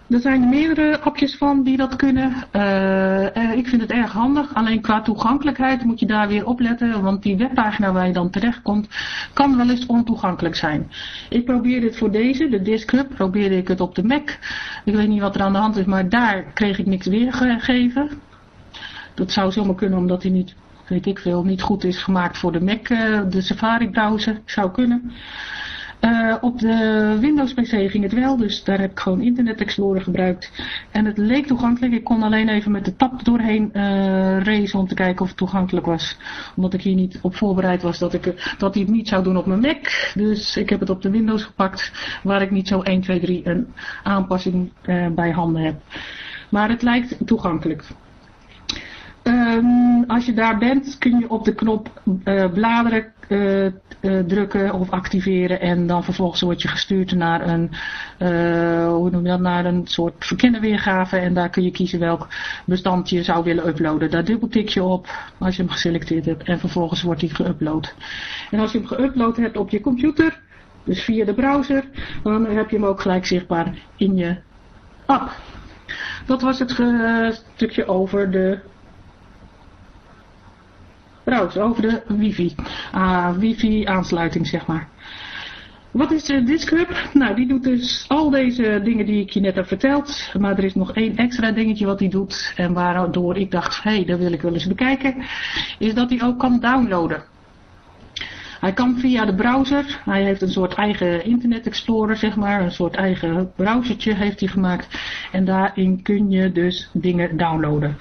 er zijn meerdere appjes van die dat kunnen. Eh, eh, ik vind het erg handig. Alleen qua toegankelijkheid moet je daar weer op letten. Want die webpagina waar je dan terechtkomt kan wel eens ontoegankelijk zijn. Ik probeer dit voor deze, de Disk Hub, probeerde ik het op de Mac. Ik weet niet wat er aan de hand is, maar daar kreeg ik niks weergegeven. Dat zou zomaar kunnen omdat hij niet, weet ik veel, niet goed is gemaakt voor de Mac, eh, de Safari browser. Zou kunnen. Uh, op de Windows PC ging het wel, dus daar heb ik gewoon Internet Explorer gebruikt. En het leek toegankelijk. Ik kon alleen even met de tab doorheen uh, racen om te kijken of het toegankelijk was. Omdat ik hier niet op voorbereid was dat, ik, dat hij het niet zou doen op mijn Mac. Dus ik heb het op de Windows gepakt, waar ik niet zo 1, 2, 3 een aanpassing bij handen heb. Maar het lijkt toegankelijk. Um, als je daar bent kun je op de knop bladeren uh, uh, drukken of activeren en dan vervolgens word je gestuurd naar een, hoe noem je dat, naar een soort verkennen weergave en daar kun je kiezen welk bestand je zou willen uploaden. Daar dubbeltik je op als je hem geselecteerd hebt en vervolgens wordt hij geüpload. En als je hem geüpload hebt op je computer, dus via de browser, dan heb je hem ook gelijk zichtbaar in je app. Dat was het stukje over de Trouwens, over de wifi. Uh, wifi aansluiting, zeg maar. Wat is de Discrub? Nou, die doet dus al deze dingen die ik je net heb verteld. Maar er is nog één extra dingetje wat hij doet. En waardoor ik dacht, hé, hey, dat wil ik wel eens bekijken. Is dat hij ook kan downloaden. Hij kan via de browser. Hij heeft een soort eigen Internet Explorer, zeg maar. Een soort eigen browsertje heeft hij gemaakt. En daarin kun je dus dingen downloaden.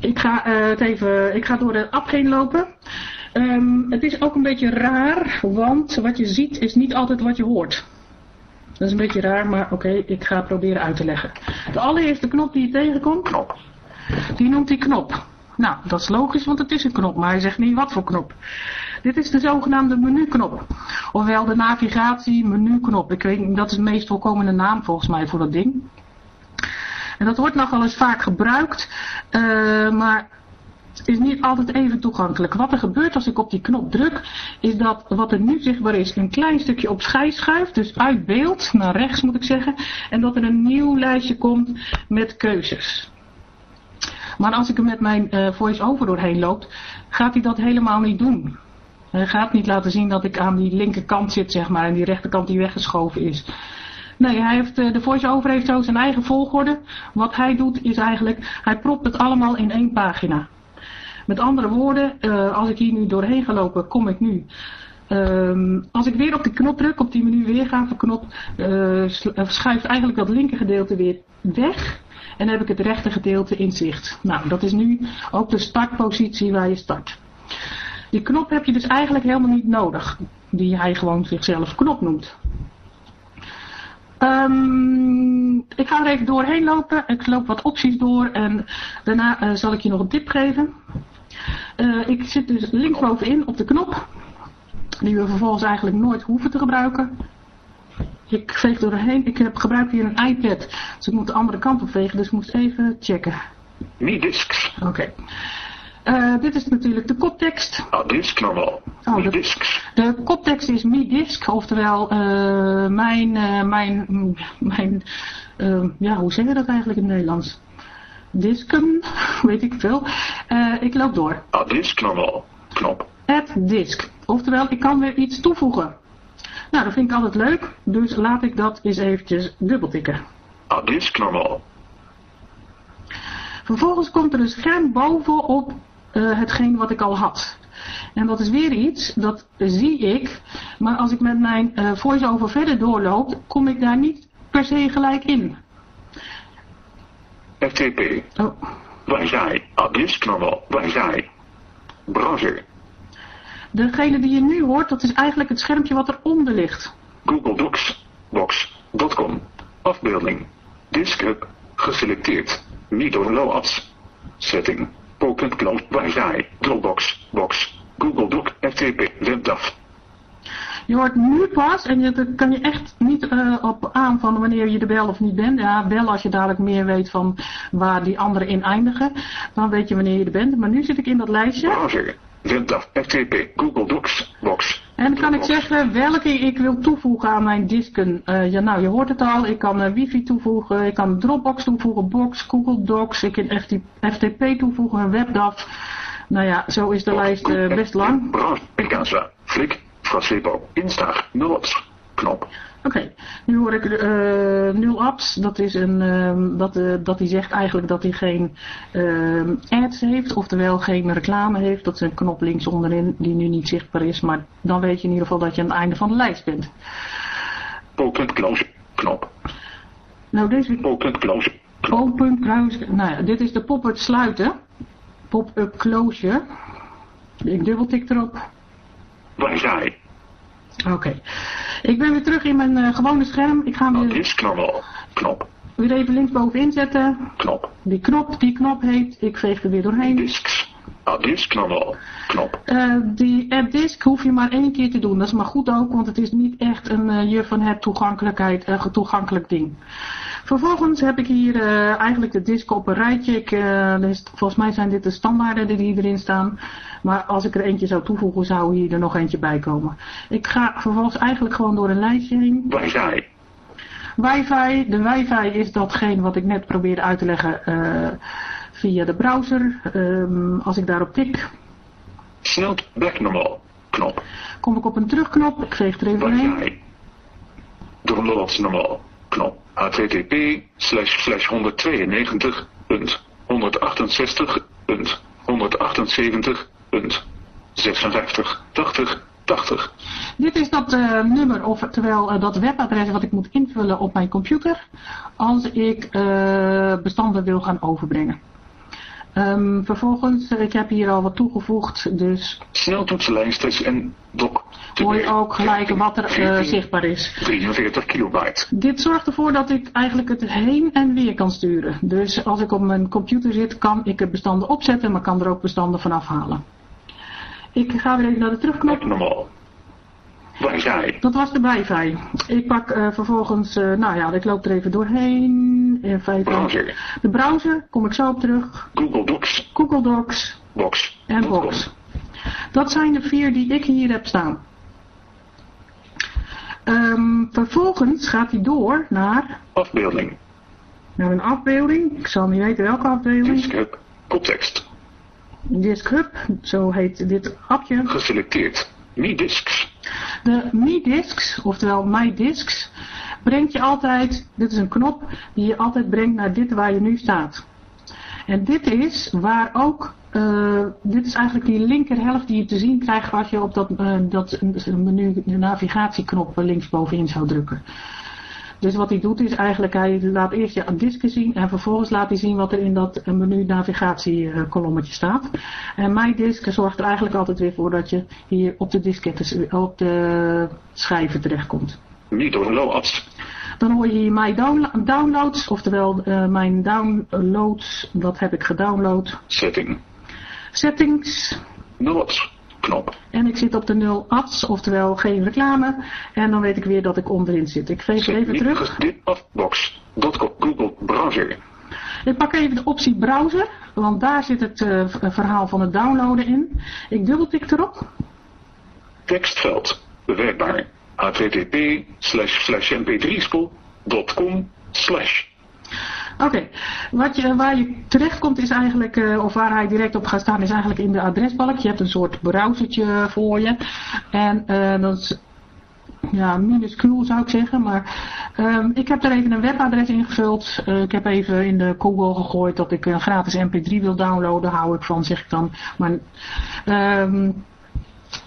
Ik ga, uh, het even, ik ga door de app heen lopen. Um, het is ook een beetje raar, want wat je ziet is niet altijd wat je hoort. Dat is een beetje raar, maar oké, ik ga proberen uit te leggen. De allereerste knop die je tegenkomt, Knop. die noemt hij knop. Nou, dat is logisch, want het is een knop, maar hij zegt niet wat voor knop. Dit is de zogenaamde menuknop. Ofwel de navigatie menuknop. Ik weet, niet, dat is de meest voorkomende naam volgens mij voor dat ding. En dat wordt nogal eens vaak gebruikt, eh, maar is niet altijd even toegankelijk. Wat er gebeurt als ik op die knop druk, is dat wat er nu zichtbaar is, een klein stukje opzij schuift, dus uit beeld, naar rechts moet ik zeggen, en dat er een nieuw lijstje komt met keuzes. Maar als ik er met mijn eh, voice-over doorheen loop, gaat hij dat helemaal niet doen. Hij gaat niet laten zien dat ik aan die linkerkant zit, zeg maar, en die rechterkant die weggeschoven is. Nee, hij heeft, eh, de voice-over heeft zo zijn eigen volgorde. Wat hij doet is eigenlijk, hij propt het allemaal in één pagina. Met andere woorden, eh, als ik hier nu doorheen ga lopen, kom ik nu. Ehm, als ik weer op die knop druk, op die menu weergave knop, eh, schuift eigenlijk dat linker gedeelte weer weg. En heb ik het rechter gedeelte in zicht. Nou, dat is nu ook de startpositie waar je start. Die knop heb je dus eigenlijk helemaal niet nodig. Die hij gewoon zichzelf knop noemt. Ehm, ik ga er even doorheen lopen. Ik loop wat opties door en daarna eh, zal ik je nog een tip geven. Eh, ik zit dus linksbovenin op de knop. Die we vervolgens eigenlijk nooit hoeven te gebruiken. Ik veeg doorheen. Ik heb, gebruik hier een iPad. Dus ik moet de andere kant op vegen. Dus ik moest even checken. Mi disks. Oké. Eh, dit is natuurlijk de koptekst. A disk normaal. Oh, disks. De koptekst is mi disk, oftewel eh, mijn, eh, mijn, mijn ja, hoe zeg je dat eigenlijk in het Nederlands? Disken, weet ik veel. Ik loop door. A disk. Knop. Add disk, oftewel ik kan weer iets toevoegen. Nou, dat vind ik altijd leuk, dus laat ik dat eens eventjes dubbeltikken. A disk. Vervolgens komt er een scherm bovenop eh hetgeen wat ik al had. En dat is weer iets, dat zie ik, maar als ik met mijn eh voice-over verder doorloop, kom ik daar niet per se gelijk in. FTP. Oh, Wifi. A disk normaal. Wifi. Browser. degene die je nu hoort, dat is eigenlijk het schermpje wat eronder ligt. Google Docs. Box.com. Afbeelding. Diskhub. Geselecteerd. Mi download apps. Setting. Pocket Cloud. Dropbox. Box. Google Doc. FTP. WebDAV. Je hoort nu pas, en je, daar kan je echt niet eh, op aan van wanneer je er wel of niet bent. Ja, wel als je dadelijk meer weet van waar die anderen in eindigen. Dan weet je wanneer je er bent. Maar nu zit ik in dat lijstje. WebDAV. FTP. Google Docs. Box. En kan ik zeggen welke ik wil toevoegen aan mijn disken. Eh, ja, nou, je hoort het al. Ik kan eh, wifi toevoegen. Ik kan Dropbox toevoegen. Box, Google Docs. Ik kan FT FTP toevoegen. Een WebDAV. Nou ja, zo is de lijst eh, best lang. Browser. Picasa. Flik. Frasebo. Instag. Nulops. Knop. Oké, nu hoor ik eh nul apps. Dat is een, ehm, dat, eh, dat hij zegt eigenlijk dat hij geen ehm, ads heeft, oftewel geen reclame heeft. Dat is een knop links onderin die nu niet zichtbaar is, maar dan weet je in ieder geval dat je aan het einde van de lijst bent. Pocket Close. Knop. Nou, deze Pocket Close. open close. Nou ja, dit is de pop-up sluiten. Pop-up closure. Ik dubbeltik erop. Wifi. Oké. Ik ben weer terug in mijn eh, gewone scherm. Ik ga weer. Knop. weer even linksbovenin zetten. Knop. Die knop, die knop heet, ik veeg er weer doorheen. Disks. A disk normaal. Knop. Eh, die app disk hoef je maar één keer te doen. Dat is maar goed ook, want het is niet echt een uh, je van het toegankelijkheid, uh, toegankelijk ding. Vervolgens heb ik hier uh, eigenlijk de disk op een rijtje. Ik, dus, volgens mij zijn dit de standaarden die erin staan. Maar als ik er eentje zou toevoegen, zou hier er nog eentje bij komen. Ik ga vervolgens eigenlijk gewoon door een lijstje heen. Wifi. Wifi, de wifi is datgene wat ik net probeerde uit te leggen eh, via de browser. Ehm, als ik daarop tik... Snelt back normal. Knop. Kom ik op een terugknop. Ik veeg er even wifi. heen. een normaal. Knop. http slash slash 192.168.178 56 80 80. Dit is dat uh, nummer, oftewel uh, dat webadres wat ik moet invullen op mijn computer als ik uh, bestanden wil gaan overbrengen. Ehm, vervolgens, ik heb hier al wat toegevoegd, dus Sneltoetsenlijstjes en doc. hoor je ook gelijk wat er eh, zichtbaar is. 43 kilobyte. Dit zorgt ervoor dat ik eigenlijk het heen en weer kan sturen. Dus als ik op mijn computer zit, kan ik er bestanden opzetten, maar kan er ook bestanden van afhalen. Ik ga weer even naar de terugknop. Normaal. Wifi. Dat was de wifi. Ik pak eh, vervolgens, eh, nou ja, ik loop er even doorheen. In feite, Browser. de browser, kom ik zo op terug. Google Docs. Google Docs Box. en. Box. Dat zijn de vier die ik hier heb staan. Ehm, vervolgens gaat hij door naar, Afbeelding. naar een afbeelding. Ik zal niet weten welke afbeelding. Disk. Koptekst. Disk Hub, zo heet dit appje. Geselecteerd. Mi disks. De Mi Discs, oftewel My Discs, brengt je altijd, dit is een knop die je altijd brengt naar dit waar je nu staat. En dit is waar ook, eh, dit is eigenlijk die linkerhelft die je te zien krijgt als je op dat, eh, dat menu, de navigatieknop linksbovenin zou drukken. Dus wat hij doet is eigenlijk, hij laat eerst je disken zien en vervolgens laat hij zien wat er in dat eh, menu navigatiekolommetje staat. En mijn disk zorgt er eigenlijk altijd weer voor dat je hier op de disketten, op de schijven terechtkomt. Mi downloads. Dan hoor je hier downlo- downloads, oftewel eh, mijn downloads, wat heb ik gedownload. Setting. Settings, Notes. Knop. en ik zit op de 0 ads, oftewel geen reclame. En dan weet ik weer dat ik onderin zit. Ik er even terug. Dit. Google Browser. Ik pak even de optie browser, want daar zit het eh, v- verhaal van het downloaden in. Ik dubbeltik erop. Tekstveld. Bewerkbaar. http slash slash mp3spoel.com slash. Oké, waar je terechtkomt is eigenlijk, eh, of waar hij direct op gaat staan, is eigenlijk in de adresbalk. Je hebt een soort browsertje voor je. En eh, dat is ja, minuscuul zou ik zeggen. Maar ehm, ik heb daar even een webadres ingevuld. Eh, ik heb even in de Google gegooid dat ik een gratis mp3 wil downloaden. Hou ik van, zeg ik dan. Maar, ehm,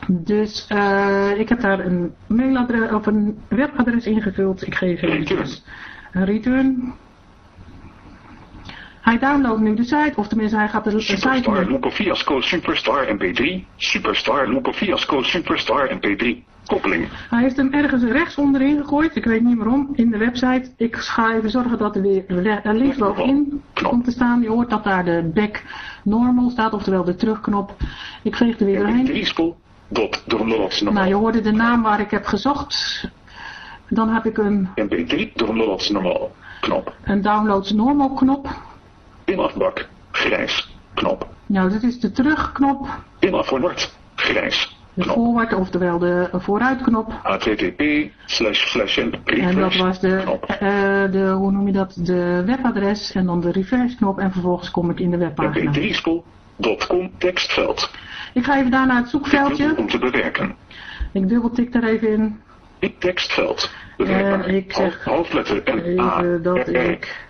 dus ik heb daar een mailadres of een webadres ingevuld. Ik geef even een return. Hij downloadt nu de site, of tenminste hij gaat de, de site Superstar. Lupo Fiasco Superstar MP3. Superstar Lupo Fiasco Superstar MP3. Koppeling. Hij heeft hem ergens rechts onderin gegooid, ik weet niet waarom, in de website. Ik ga even zorgen dat er weer re- eh, linksbovenin komt te staan. Je hoort dat daar de back normal staat, oftewel de terugknop. Ik veeg er weer doorheen. MP3 spoel. Dot downloads Nou, je hoorde de naam waar ik heb gezocht. Dan heb ik een, MP3 downloads normaal. Knop. een downloads normal knop. Inafbak. Grijs. Knop. Nou, dit is de terugknop. Inafforward. Grijs. De Knop. forward, oftewel de vooruitknop. http slash slash mp3 En dat was de, knop. eh, de, hoe noem je dat, de webadres en dan de reverse knop en vervolgens kom ik in de webpagina. mp3 spoel.com tekstveld. Ik ga even daar naar het zoekveldje. om te bewerken. Ik dubbeltik daar even in. Dit tekstveld. En ik zeg Hoofd- Hoofdletter M A dat ik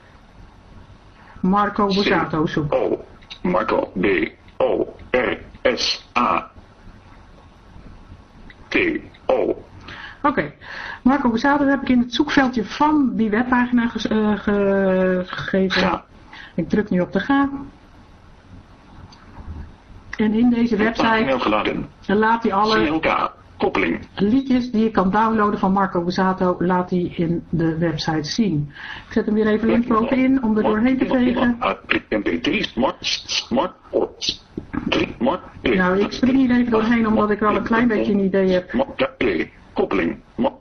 Marco Borsato zoek. O. Marco B O R S A T O. Oké, Marco Borsato heb ik in het zoekveldje van die webpagina eh, ge- gegeven. Ga. Ik druk nu op de ga. En in deze website geladen. laat hij alle CLK. Koppeling. liedjes die je kan downloaden van Marco Borsato, laat hij in de website zien. Ik zet hem weer even linksboven in om er doorheen te vegen. MP3 smart smart ports. 3 smart. Nou, ik spring hier even doorheen omdat ik wel een klein beetje een idee heb. Koppeling.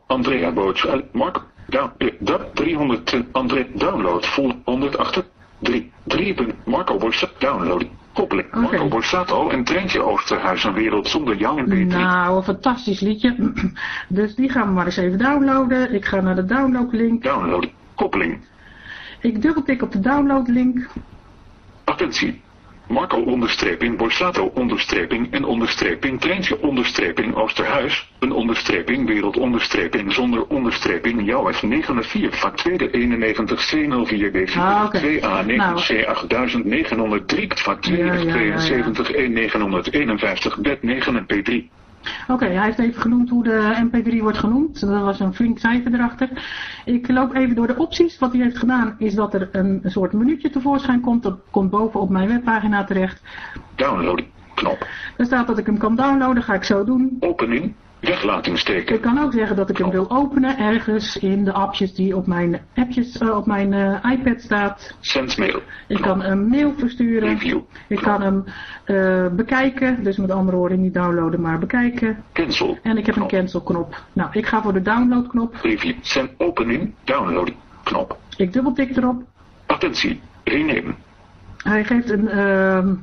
Andrea Boots. eh, Mark. Da, eh, da, 300. eh, André. Download. Full 108. 3. 3. Marco Borsato. Download. Koppeling. Oké. Marco Borsato en Treintje Oosterhuis. Een wereld zonder jou en P3. Nou, een fantastisch liedje. Dus die gaan we maar eens even downloaden. Ik ga naar de downloadlink. Download. Koppeling. Ik dubbeltik op de downloadlink. Attentie. Marco onderstreping Borsato onderstreping en onderstreping Treintje onderstreping Oosterhuis. Een onderstreping wereld onderstreping zonder onderstreping jouw F94 vak 2 91 C04 B Ah, oké. 2A 9 Nou. C 8903 vak 2 Ja, ja, ja, ja. 72 E 951 bed 9 en P3. Oké, hij heeft even genoemd hoe de MP3 wordt genoemd. Dat was een flink cijfer erachter. Ik loop even door de opties. Wat hij heeft gedaan is dat er een, soort minuutje tevoorschijn komt. Dat komt boven op mijn webpagina terecht. Download. Knop. Er staat dat ik hem kan downloaden. Ga ik zo doen. Opening. Weglating Ik steken. kan ook zeggen dat ik hem wil openen ergens in de appjes die op mijn, appjes, eh, op mijn eh, iPad staat. Send mail. Ik kan een mail versturen. Review. Ik kan hem eh, bekijken. Dus met andere woorden niet downloaden, maar bekijken. Cancel. En ik heb een cancel knop. Nou, ik ga voor de download knop. Review. Send opening. Download. Knop. Ik dubbeltik erop. Attentie. Rename. Hij geeft een, ehm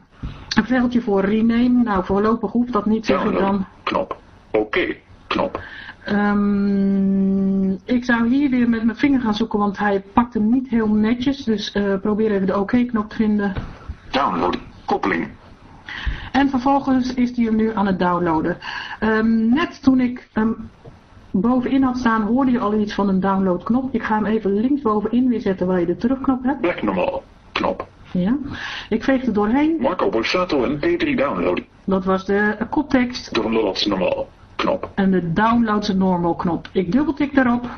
een veldje voor rename. Nou, voorlopig hoeft dat niet, zeg ik dan. Knop. Oké. Knop. Ehm, ik zou hier weer met mijn vinger gaan zoeken, want hij pakt hem niet heel netjes. Dus eh, probeer even de oké-knop te vinden. Download. Koppeling. En vervolgens is hij hem nu aan het downloaden. Ehm, net toen ik hem bovenin had staan, hoorde je al iets van een downloadknop. Ik ga hem even linksbovenin weer zetten waar je de terugknop hebt. Back normaal. Knop. Ja. Ik veeg er doorheen. Marco Borsato en P3 download. Dat was de koptekst. Downloads normaal. Knop. En de downloads normal knop. Ik dubbeltik daarop.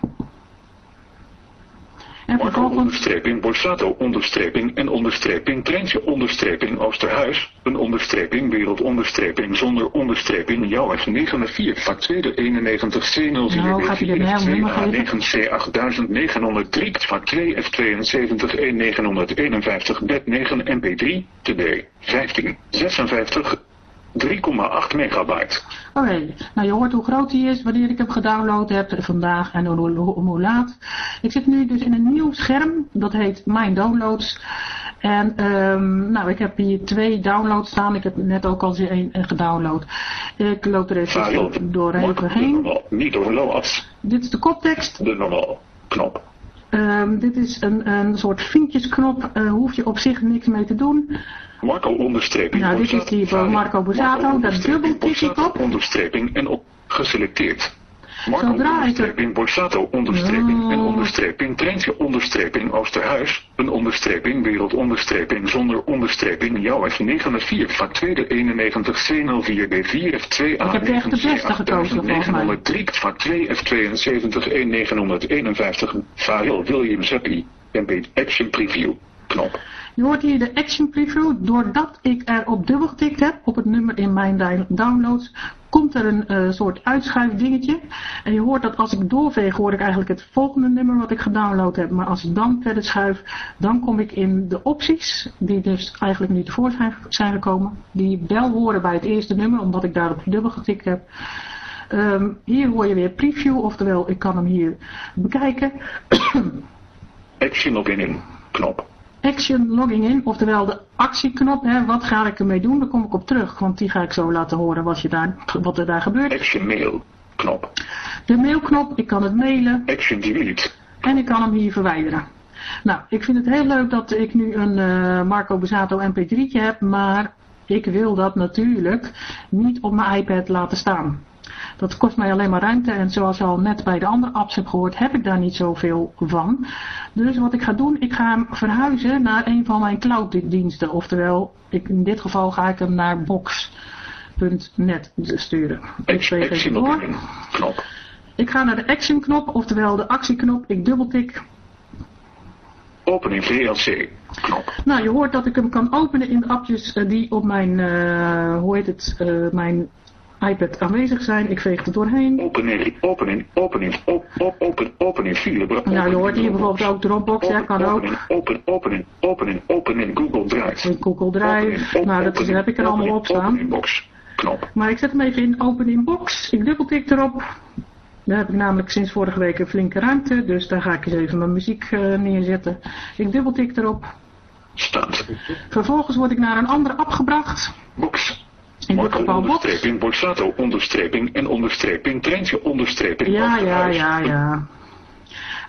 En vervolgens, onderstreping Borsato onderstreping en onderstreping treintje onderstreping Oosterhuis. Een onderstreping wereld onderstreping zonder onderstreping jouw F94 vak 2 91 C04 Nou, gaat hij de mail nummer geven? 9 C 8903 vak 2 F72 1951 bed 9 MP3 TD 15 56 3,8 megabyte. oké, nou je hoort hoe groot hij is, wanneer ik hem gedownload heb, vandaag en hoe, hoe, hoe laat. Ik zit nu dus in een nieuw scherm, dat heet Mijn Downloads. En ehm, nou, ik heb hier twee downloads staan, ik heb net ook al een gedownload. Ik loop er even door even heen. Niet downloads. Dit is de koptekst. De normaal. Knop. Ehm, dit is een, een soort vinkjesknop, uh, hoef je op zich niks mee te doen. Marco onderstreping. Nou, dit is die van Marco Borsato. Daar onderstreping dubbeltik ik op. Onderstreping en op. Geselecteerd. Marco Zodra er- onderstreping Borsato onderstreping en Oh. onderstreping treintje onderstreping Oosterhuis. Een onderstreping wereld onderstreping zonder onderstreping jouw F94 vak 2 91 C04 B4 F2 A Ik heb echt de beste gekozen, volgens mij. 903 vak 2 F72 1951 File William Zappi. MP Action Preview. Knop. Je hoort hier de Action Preview. Doordat ik erop dubbel getikt heb, op het nummer in mijn downloads, komt er een eh, soort uitschuifdingetje. En je hoort dat als ik doorveeg, hoor ik eigenlijk het volgende nummer wat ik gedownload heb. Maar als ik dan verder schuif, dan kom ik in de opties, die dus eigenlijk nu tevoorschijn zijn gekomen. Die wel horen bij het eerste nummer, omdat ik daarop dubbel getikt heb. Ehm, hier hoor je weer preview, oftewel ik kan hem hier bekijken. Action login in. Knop. Action logging in, oftewel de actieknop. Hè, wat ga ik ermee doen? Daar kom ik op terug, want die ga ik zo laten horen wat, je daar, wat er daar gebeurt. Action mail. Knop. De mailknop, ik kan het mailen Action delete. en ik kan hem hier verwijderen. Nou, ik vind het heel leuk dat ik nu een eh, Marco Bezato mp3'tje heb, maar ik wil dat natuurlijk niet op mijn iPad laten staan. Dat kost mij alleen maar ruimte en zoals al net bij de andere apps hebt gehoord, heb ik daar niet zoveel van. Dus wat ik ga doen, ik ga hem verhuizen naar een van mijn clouddiensten. Oftewel, ik, in dit geval ga ik hem naar box.net sturen. Ik even door. Knop. Ik ga naar de action knop, oftewel de actieknop. Ik dubbeltik. Open in VLC. Knop. Nou, je hoort dat ik hem kan openen in de appjes eh, die op mijn, eh, hoe heet het, eh, mijn iPad aanwezig zijn. Ik veeg er doorheen. Open in, open in, open in, op, op, open, open in file. Nou, je hoort hier bijvoorbeeld ook Dropbox, ja, kan ook. Open in, open, open in, open in, open in Google Drive. In Google Drive. Nou, dat is, heb ik er allemaal op staan. Knop. Maar ik zet hem even in Open in Box. Ik dubbeltik erop. Daar heb ik namelijk sinds vorige week een flinke ruimte. Dus daar ga ik eens even mijn muziek eh, neerzetten. Ik dubbeltik erop. Staat. Vervolgens word ik naar een andere app gebracht. Box. Marco onderstreping, Borsato onderstreping en onderstreping, treintje onderstreping. Ja, ja, ja, ja.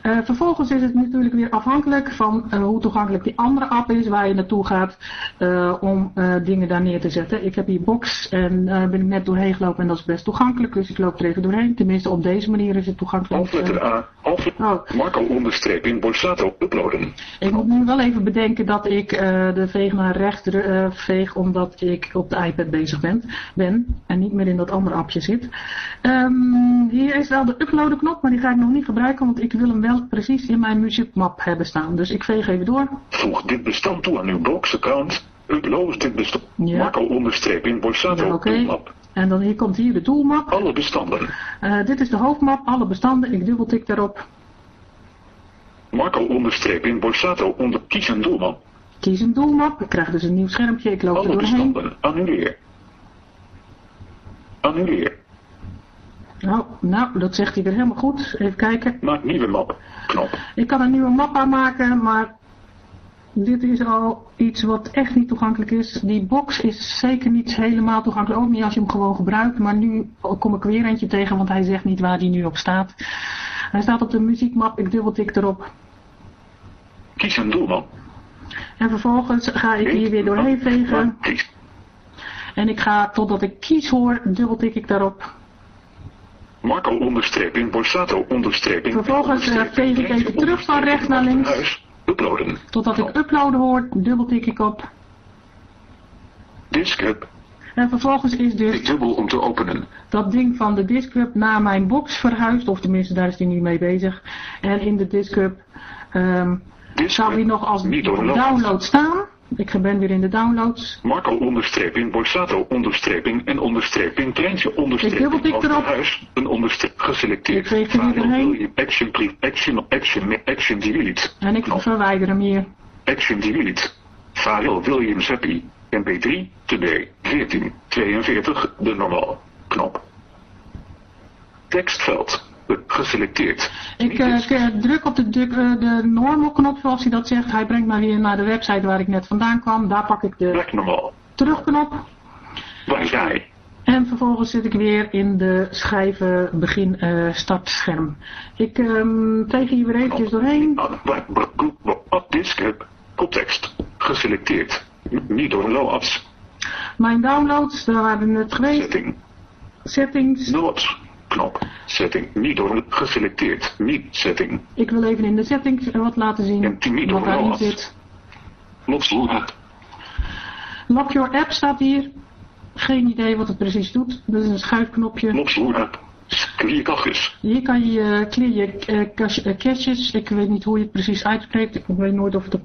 Eh, vervolgens is het natuurlijk weer afhankelijk van eh, hoe toegankelijk die andere app is waar je naartoe gaat eh, om dingen daar neer te zetten. Ik heb hier Box en daar ben ik net doorheen gelopen en dat is best toegankelijk, dus ik loop er even doorheen. Tenminste op deze manier is het toegankelijk. Hoofdletter A. Hoofdletter oh, Marco onderstreping Borsato uploaden. ik moet nu wel even bedenken dat ik de veeg naar rechts veeg omdat ik op de iPad bezig ben, ben en niet meer in dat andere appje zit. Ehm, hier is wel de uploaden knop, maar die ga ik nog niet gebruiken, want ik wil hem wel precies in mijn muziekmap hebben staan. Dus ik veeg even door. Voeg dit bestand toe aan uw Box account. Upload dit bestand. Ja. Marco onderstreping Borsato Ja, oké. upmap. En dan hier komt hier de doelmap. Alle bestanden. Eh, dit is de hoofdmap, alle bestanden. Ik dubbeltik daarop. Marco onderstreping Borsato onder kies een doelman. Kies een doelmap. Ik krijg dus een nieuw schermpje. Ik loop er Alle doorheen. bestanden. Annuleer. Annuleer. Nou, nou, dat zegt hij weer helemaal goed. Even kijken. Maak nieuwe map. Knop. Ik kan een nieuwe map aanmaken, maar dit is al iets wat echt niet toegankelijk is. Die box is zeker niet helemaal toegankelijk, ook niet als je hem gewoon gebruikt. Maar nu kom ik weer eentje tegen, want hij zegt niet waar die nu op staat. Hij staat op de muziekmap, ik dubbeltik erop. Kies een doelman. En vervolgens ga ik hier weer doorheen vegen. En ik ga, totdat ik kies hoor, dubbeltik ik daarop. Marco onderstreping Borsato onderstreping. Vervolgens, veeg ik even terug van rechts naar links. Huis. Uploaden. Totdat ik uploaden hoor, dubbeltik ik op. Discup. En vervolgens is dus dubbel om te openen. dat ding van de Discup naar mijn box verhuisd. Of tenminste, daar is hij nu mee bezig. En in de Discup ehm zou hij nog als download staan. Ik ben weer in de downloads. Marco onderstreping Borsato onderstreping en onderstreping treintje Ik onderstreping dubbeltik over erop. huis. Een onderstreping geselecteerd. Ik veeg er File doorheen. Action. Action action action delete. En ik Knop. verwijder hem hier. Action delete. File Williams Happy. MP3. Today. 14. 42. De normaal. Knop. Tekstveld. Geselecteerd. Ik eh, ik, druk op de, de, eh, de normal knop zoals hij dat zegt. Hij brengt mij weer naar de website waar ik net vandaan kwam. Daar pak ik de Black terugknop. Wifi. En vervolgens zit ik weer in de schrijven begin eh, startscherm. Ik ehm veeg hier weer eventjes doorheen. Context. Geselecteerd. Niet door loads. Mijn downloads, daar waren we net geweest. Setting. Settings. Knop. Setting. Niet door geselecteerd. Niet setting. Ik wil even in de settings wat laten zien En wat daarin zit. Lots app. Lock your app staat hier. Geen idee wat het precies doet. Dat is een schuifknopje. Lots app. Clear kachjes. Hier kan je eh, clear je eh, eh, caches. Ik weet niet hoe je het precies uitspreekt. Ik weet nooit of het een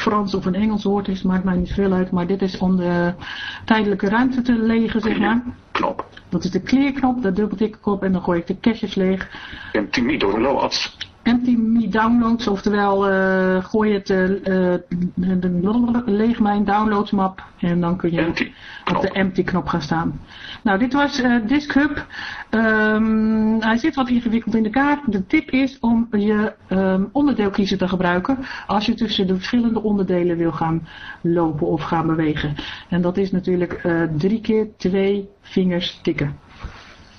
Frans of een Engels woord is. Maakt mij niet veel uit. Maar dit is om de tijdelijke ruimte te legen, zeg maar. Knop. Dat is de clear knop. Daar dubbeltik ik op en dan gooi ik de caches leeg. En loads. Empty me downloads, oftewel eh, gooi het eh, eh, leeg mijn downloads map en dan kun je op de empty knop gaan staan. Nou, dit was eh Disk Hub. Hij zit wat ingewikkeld in de kaart. De tip is om je ehm onderdeelkiezer te gebruiken als je tussen de verschillende onderdelen wil gaan lopen of gaan bewegen. En dat is natuurlijk eh, drie keer twee vingers tikken.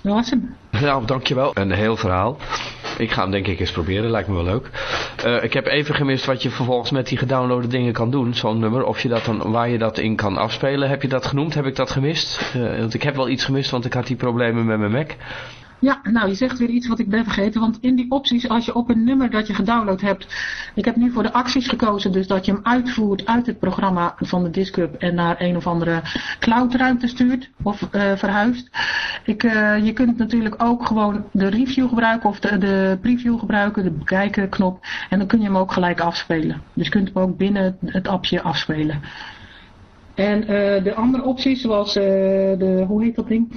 Dat was hem. Nou, dankjewel. Een heel verhaal. Ik ga hem denk ik eens proberen, lijkt me wel leuk. Eh, ik heb even gemist wat je vervolgens met die gedownloade dingen kan doen, zo'n nummer. Of je dat dan, waar je dat in kan afspelen. Heb je dat genoemd? Heb ik dat gemist? Eh, want ik heb wel iets gemist, want ik had die problemen met mijn Mac. Ja, nou je zegt weer iets wat ik ben vergeten. Want in die opties, als je op een nummer dat je gedownload hebt. Ik heb nu voor de acties gekozen, dus dat je hem uitvoert uit het programma van de Discup en naar een of andere cloudruimte stuurt of eh, verhuist. Ik, eh, je kunt natuurlijk ook gewoon de review gebruiken of de, de preview gebruiken, de bekijken knop. En dan kun je hem ook gelijk afspelen. Dus je kunt hem ook binnen het appje afspelen. En eh, de andere opties, zoals de, hoe heet dat ding?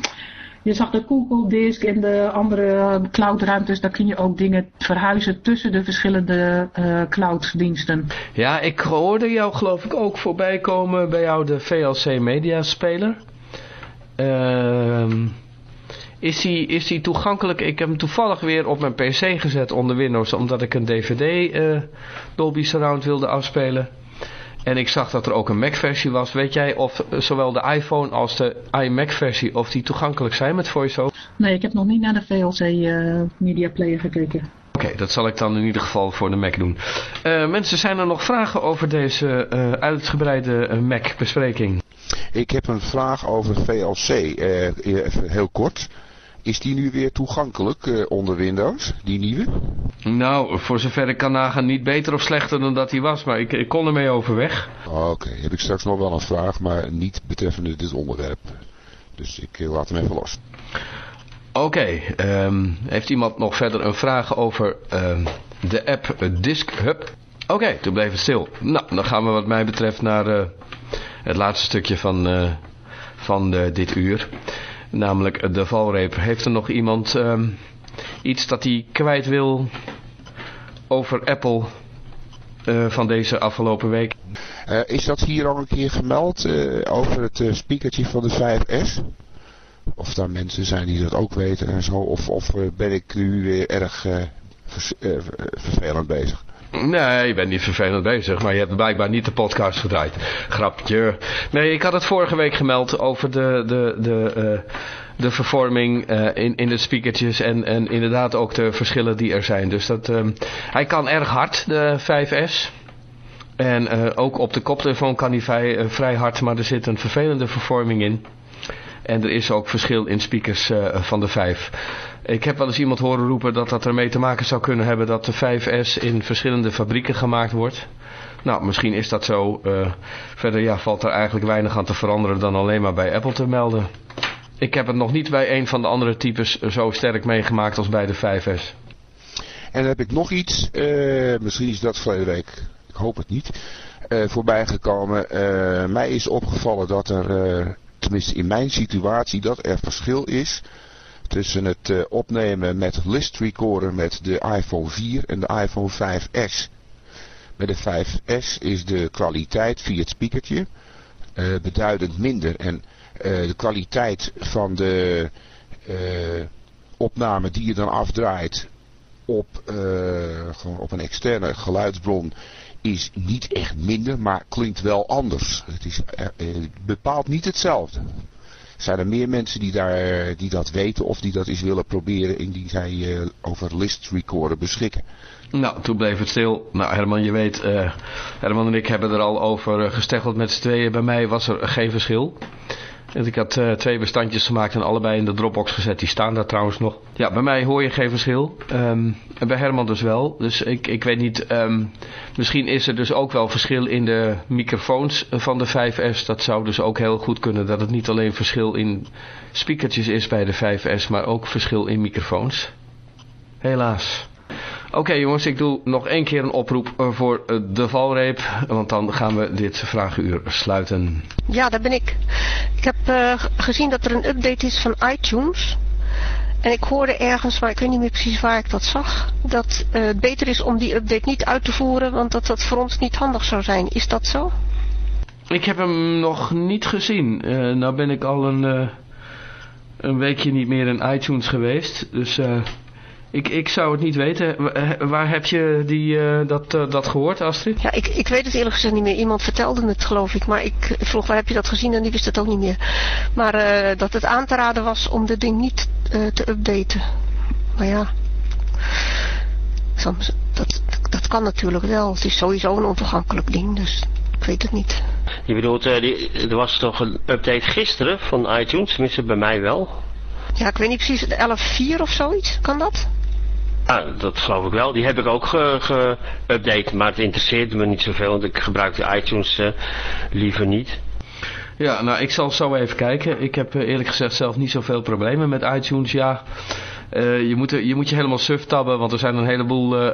Je zag de Google Disk en de andere cloudruimtes, daar kun je ook dingen verhuizen tussen de verschillende eh clouddiensten. Ja, ik hoorde jou geloof ik ook voorbij komen bij jou de VLC Media Speler. Ehm, is, die, is die toegankelijk? Ik heb hem toevallig weer op mijn PC gezet onder Windows, omdat ik een DVD eh, Dolby Surround wilde afspelen. En ik zag dat er ook een Mac versie was. Weet jij of eh, zowel de iPhone als de iMac versie, of die toegankelijk zijn met VoiceOver? Nee, ik heb nog niet naar de VLC eh, Media Player gekeken. Oké, dat zal ik dan in ieder geval voor de Mac doen. Uh, mensen, zijn er nog vragen over deze uh, uitgebreide Mac-bespreking? Ik heb een vraag over VLC, even heel kort. Is die nu weer toegankelijk uh, onder Windows, die nieuwe? Nou, voor zover ik kan nagaan niet beter of slechter dan dat hij was, maar ik, ik kon ermee overweg. Oké, okay. heb ik straks nog wel een vraag, maar niet betreffende dit onderwerp. Dus ik uh, laat hem even los. Oké, okay, um, heeft iemand nog verder een vraag over uh, de app Disk Hub? Oké, okay, toen bleef het stil. Nou, dan gaan we wat mij betreft naar uh, het laatste stukje van, van dit uur namelijk de valreep. Heeft er nog iemand um, iets dat hij kwijt wil over Apple uh, van deze afgelopen week? Uh, is dat hier al een keer gemeld over het speakertje van de 5S? Of daar mensen zijn die dat ook weten en zo? Of, of ben ik nu weer erg vervelend bezig? Nee, je bent niet vervelend bezig, maar je hebt blijkbaar niet de podcast gedraaid. Grapje. Nee, ik had het vorige week gemeld over de, de, de, uh, de vervorming uh, in, in de speakertjes en, en inderdaad ook de verschillen die er zijn. Dus dat, uh, hij kan erg hard, de 5S. En uh, ook op de koptelefoon kan hij vrij, vrij hard, maar er zit een vervelende vervorming in. En er is ook verschil in speakers van de 5. Ik heb wel eens iemand horen roepen dat dat ermee te maken zou kunnen hebben dat de 5S in verschillende fabrieken gemaakt wordt. Nou, misschien is dat zo. Uh, verder ja, valt er eigenlijk weinig aan te veranderen dan alleen maar bij Apple te melden. Ik heb het nog niet bij een van de andere types zo sterk meegemaakt als bij de 5S. En dan heb ik nog iets, uh, misschien is dat vorige week, ik hoop het niet, uh, voorbij gekomen. mij is opgevallen dat er, tenminste in mijn situatie, dat er verschil is tussen het uh, opnemen met list recorder met de iPhone 4 en de iPhone 5S. Met de 5S is de kwaliteit via het speakertje uh, beduidend minder. En uh, de kwaliteit van de opname die je dan afdraait op, gewoon op een externe geluidsbron is niet echt minder, maar klinkt wel anders. Het is bepaalt niet hetzelfde. Zijn er meer mensen die, daar, die dat weten of die dat eens willen proberen indien zij uh, over list recorder beschikken? Nou, toen bleef het stil. Nou, Herman, je weet, uh, Herman en ik hebben er al over gesteggeld met z'n tweeën. Bij mij was er geen verschil. Ik had uh, twee bestandjes gemaakt en allebei in de Dropbox gezet. Die staan daar trouwens nog. Ja, bij mij hoor je geen verschil. Um, en bij Herman dus wel. Dus ik, ik weet niet, um, misschien is er dus ook wel verschil in de microfoons van de 5S. Dat zou dus ook heel goed kunnen. Dat het niet alleen verschil in speakertjes is bij de 5S, maar ook verschil in microfoons. Helaas. Oké okay, jongens, ik doe nog één keer een oproep eh, voor eh, de valreep. Want dan gaan we dit vragenuur sluiten. Ja, daar ben ik. Ik heb uh, gezien dat er een update is van iTunes. En ik hoorde ergens, maar ik weet niet meer precies waar ik dat zag, dat uh, het beter is om die update niet uit te voeren, want dat dat voor ons niet handig zou zijn. Is dat zo? Ik heb hem nog niet gezien. Uh, nou ben ik al een, uh, een weekje niet meer in iTunes geweest, dus... Ik, ik zou het niet weten. Eh, waar heb je die, uh, dat, uh, dat gehoord, Astrid? Ja, ik, ik weet het eerlijk gezegd niet meer. Iemand vertelde het, geloof ik. Maar ik vroeg, waar heb je dat gezien? En die wist het ook niet meer. Maar uh, dat het aan te raden was om dit ding niet te updaten. Maar ja... Soms, dat, dat kan natuurlijk wel. Het is sowieso een ontoegankelijk ding, dus ik weet het niet. Je bedoelt, die, er was toch een update gisteren van iTunes? Tenminste, bij mij wel. Ja, ik weet niet precies, 11.4 of zoiets. Kan dat? Ah, dat geloof ik wel. Die heb ik ook geüpdate, ge maar het interesseert me niet zoveel, want ik gebruik de iTunes uh, liever niet. Ja, nou ik zal zo even kijken. Ik heb uh, eerlijk gezegd zelf niet zoveel problemen met iTunes. Ja, uh, je, moet, je je helemaal suf tabben, want er zijn een heleboel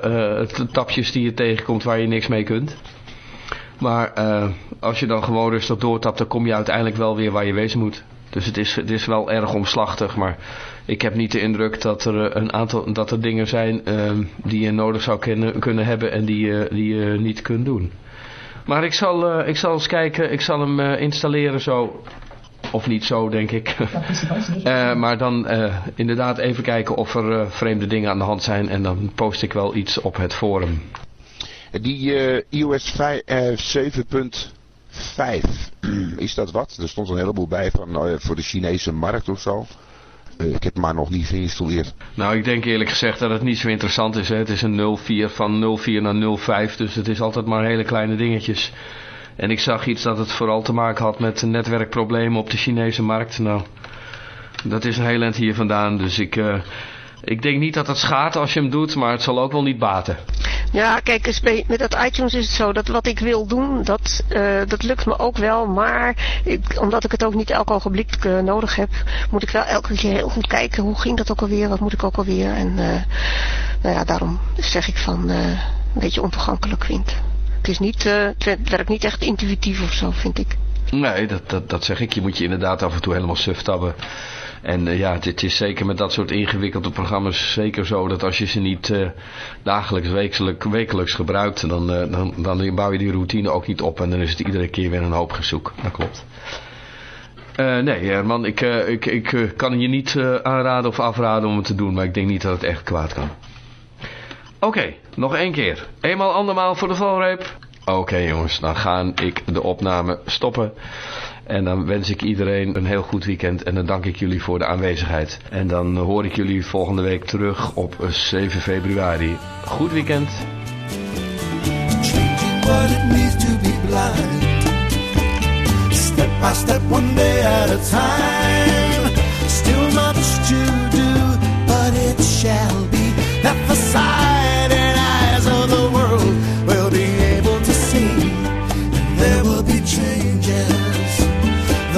tapjes die je tegenkomt waar je niks mee kunt. Maar als je dan gewoon rustig doortapt, dan kom je uiteindelijk wel weer waar je wezen moet. Dus het is, het is wel erg omslachtig, maar ik heb niet de indruk dat er eh, een aantal dat er dingen zijn uh, die je nodig zou kunnen, kunnen hebben en die, uh, die je niet kunt doen. Maar ik zal, uh, ik zal eens kijken, ik zal hem installeren zo, of niet zo denk ik. maar dan inderdaad even kijken of er vreemde dingen aan de hand zijn en dan post ik wel iets op het forum. Die iOS 7. 5. Is dat wat? Er stond een heleboel bij van uh, voor de Chinese markt of zo. Eh, ik heb maar nog niet geïnstalleerd. Nou, ik denk eerlijk gezegd dat het niet zo interessant is. Hè? Het is een 04 van 04 naar 05, dus het is altijd maar hele kleine dingetjes. En ik zag iets dat het vooral te maken had met netwerkproblemen op de Chinese markt. Nou, dat is een heel eind hier vandaan, dus ik... Uh, ik denk niet dat het schaadt als je hem doet, maar het zal ook wel niet baten. Ja, kijk met dat iTunes is het zo dat wat ik wil doen, dat, uh, dat lukt me ook wel. Maar ik, omdat ik het ook niet elk ogenblik uh, nodig heb, moet ik wel elke keer heel goed kijken. Hoe ging dat ook alweer? Wat moet ik ook alweer? En uh, nou ja, daarom zeg ik van een beetje ontoegankelijk vind. Het, is niet, het werkt niet echt intuïtief of zo, vind ik. Nee, dat, dat, dat zeg ik. Je moet je inderdaad af en toe helemaal suf tabben. En uh, ja, het, is zeker met dat soort ingewikkelde programma's zeker zo dat als je ze niet uh, dagelijks, wekelijks, wekelijks gebruikt, dan, uh, dan, dan bouw je die routine ook niet op en dan is het iedere keer weer een hoop gezoek. Dat klopt. nee, man, ik, ik, ik kan je niet aanraden of afraden om het te doen, maar ik denk niet dat het echt kwaad kan. Oké, okay, nog één keer. Eenmaal andermaal voor de valreep. Oké jongens, dan ga ik de opname stoppen. En dan wens ik iedereen een heel goed weekend en dan dank ik jullie voor de aanwezigheid. En dan hoor ik jullie volgende week terug op 7 februari. Goed weekend. Step by step, time. Still much to do, but it shall be that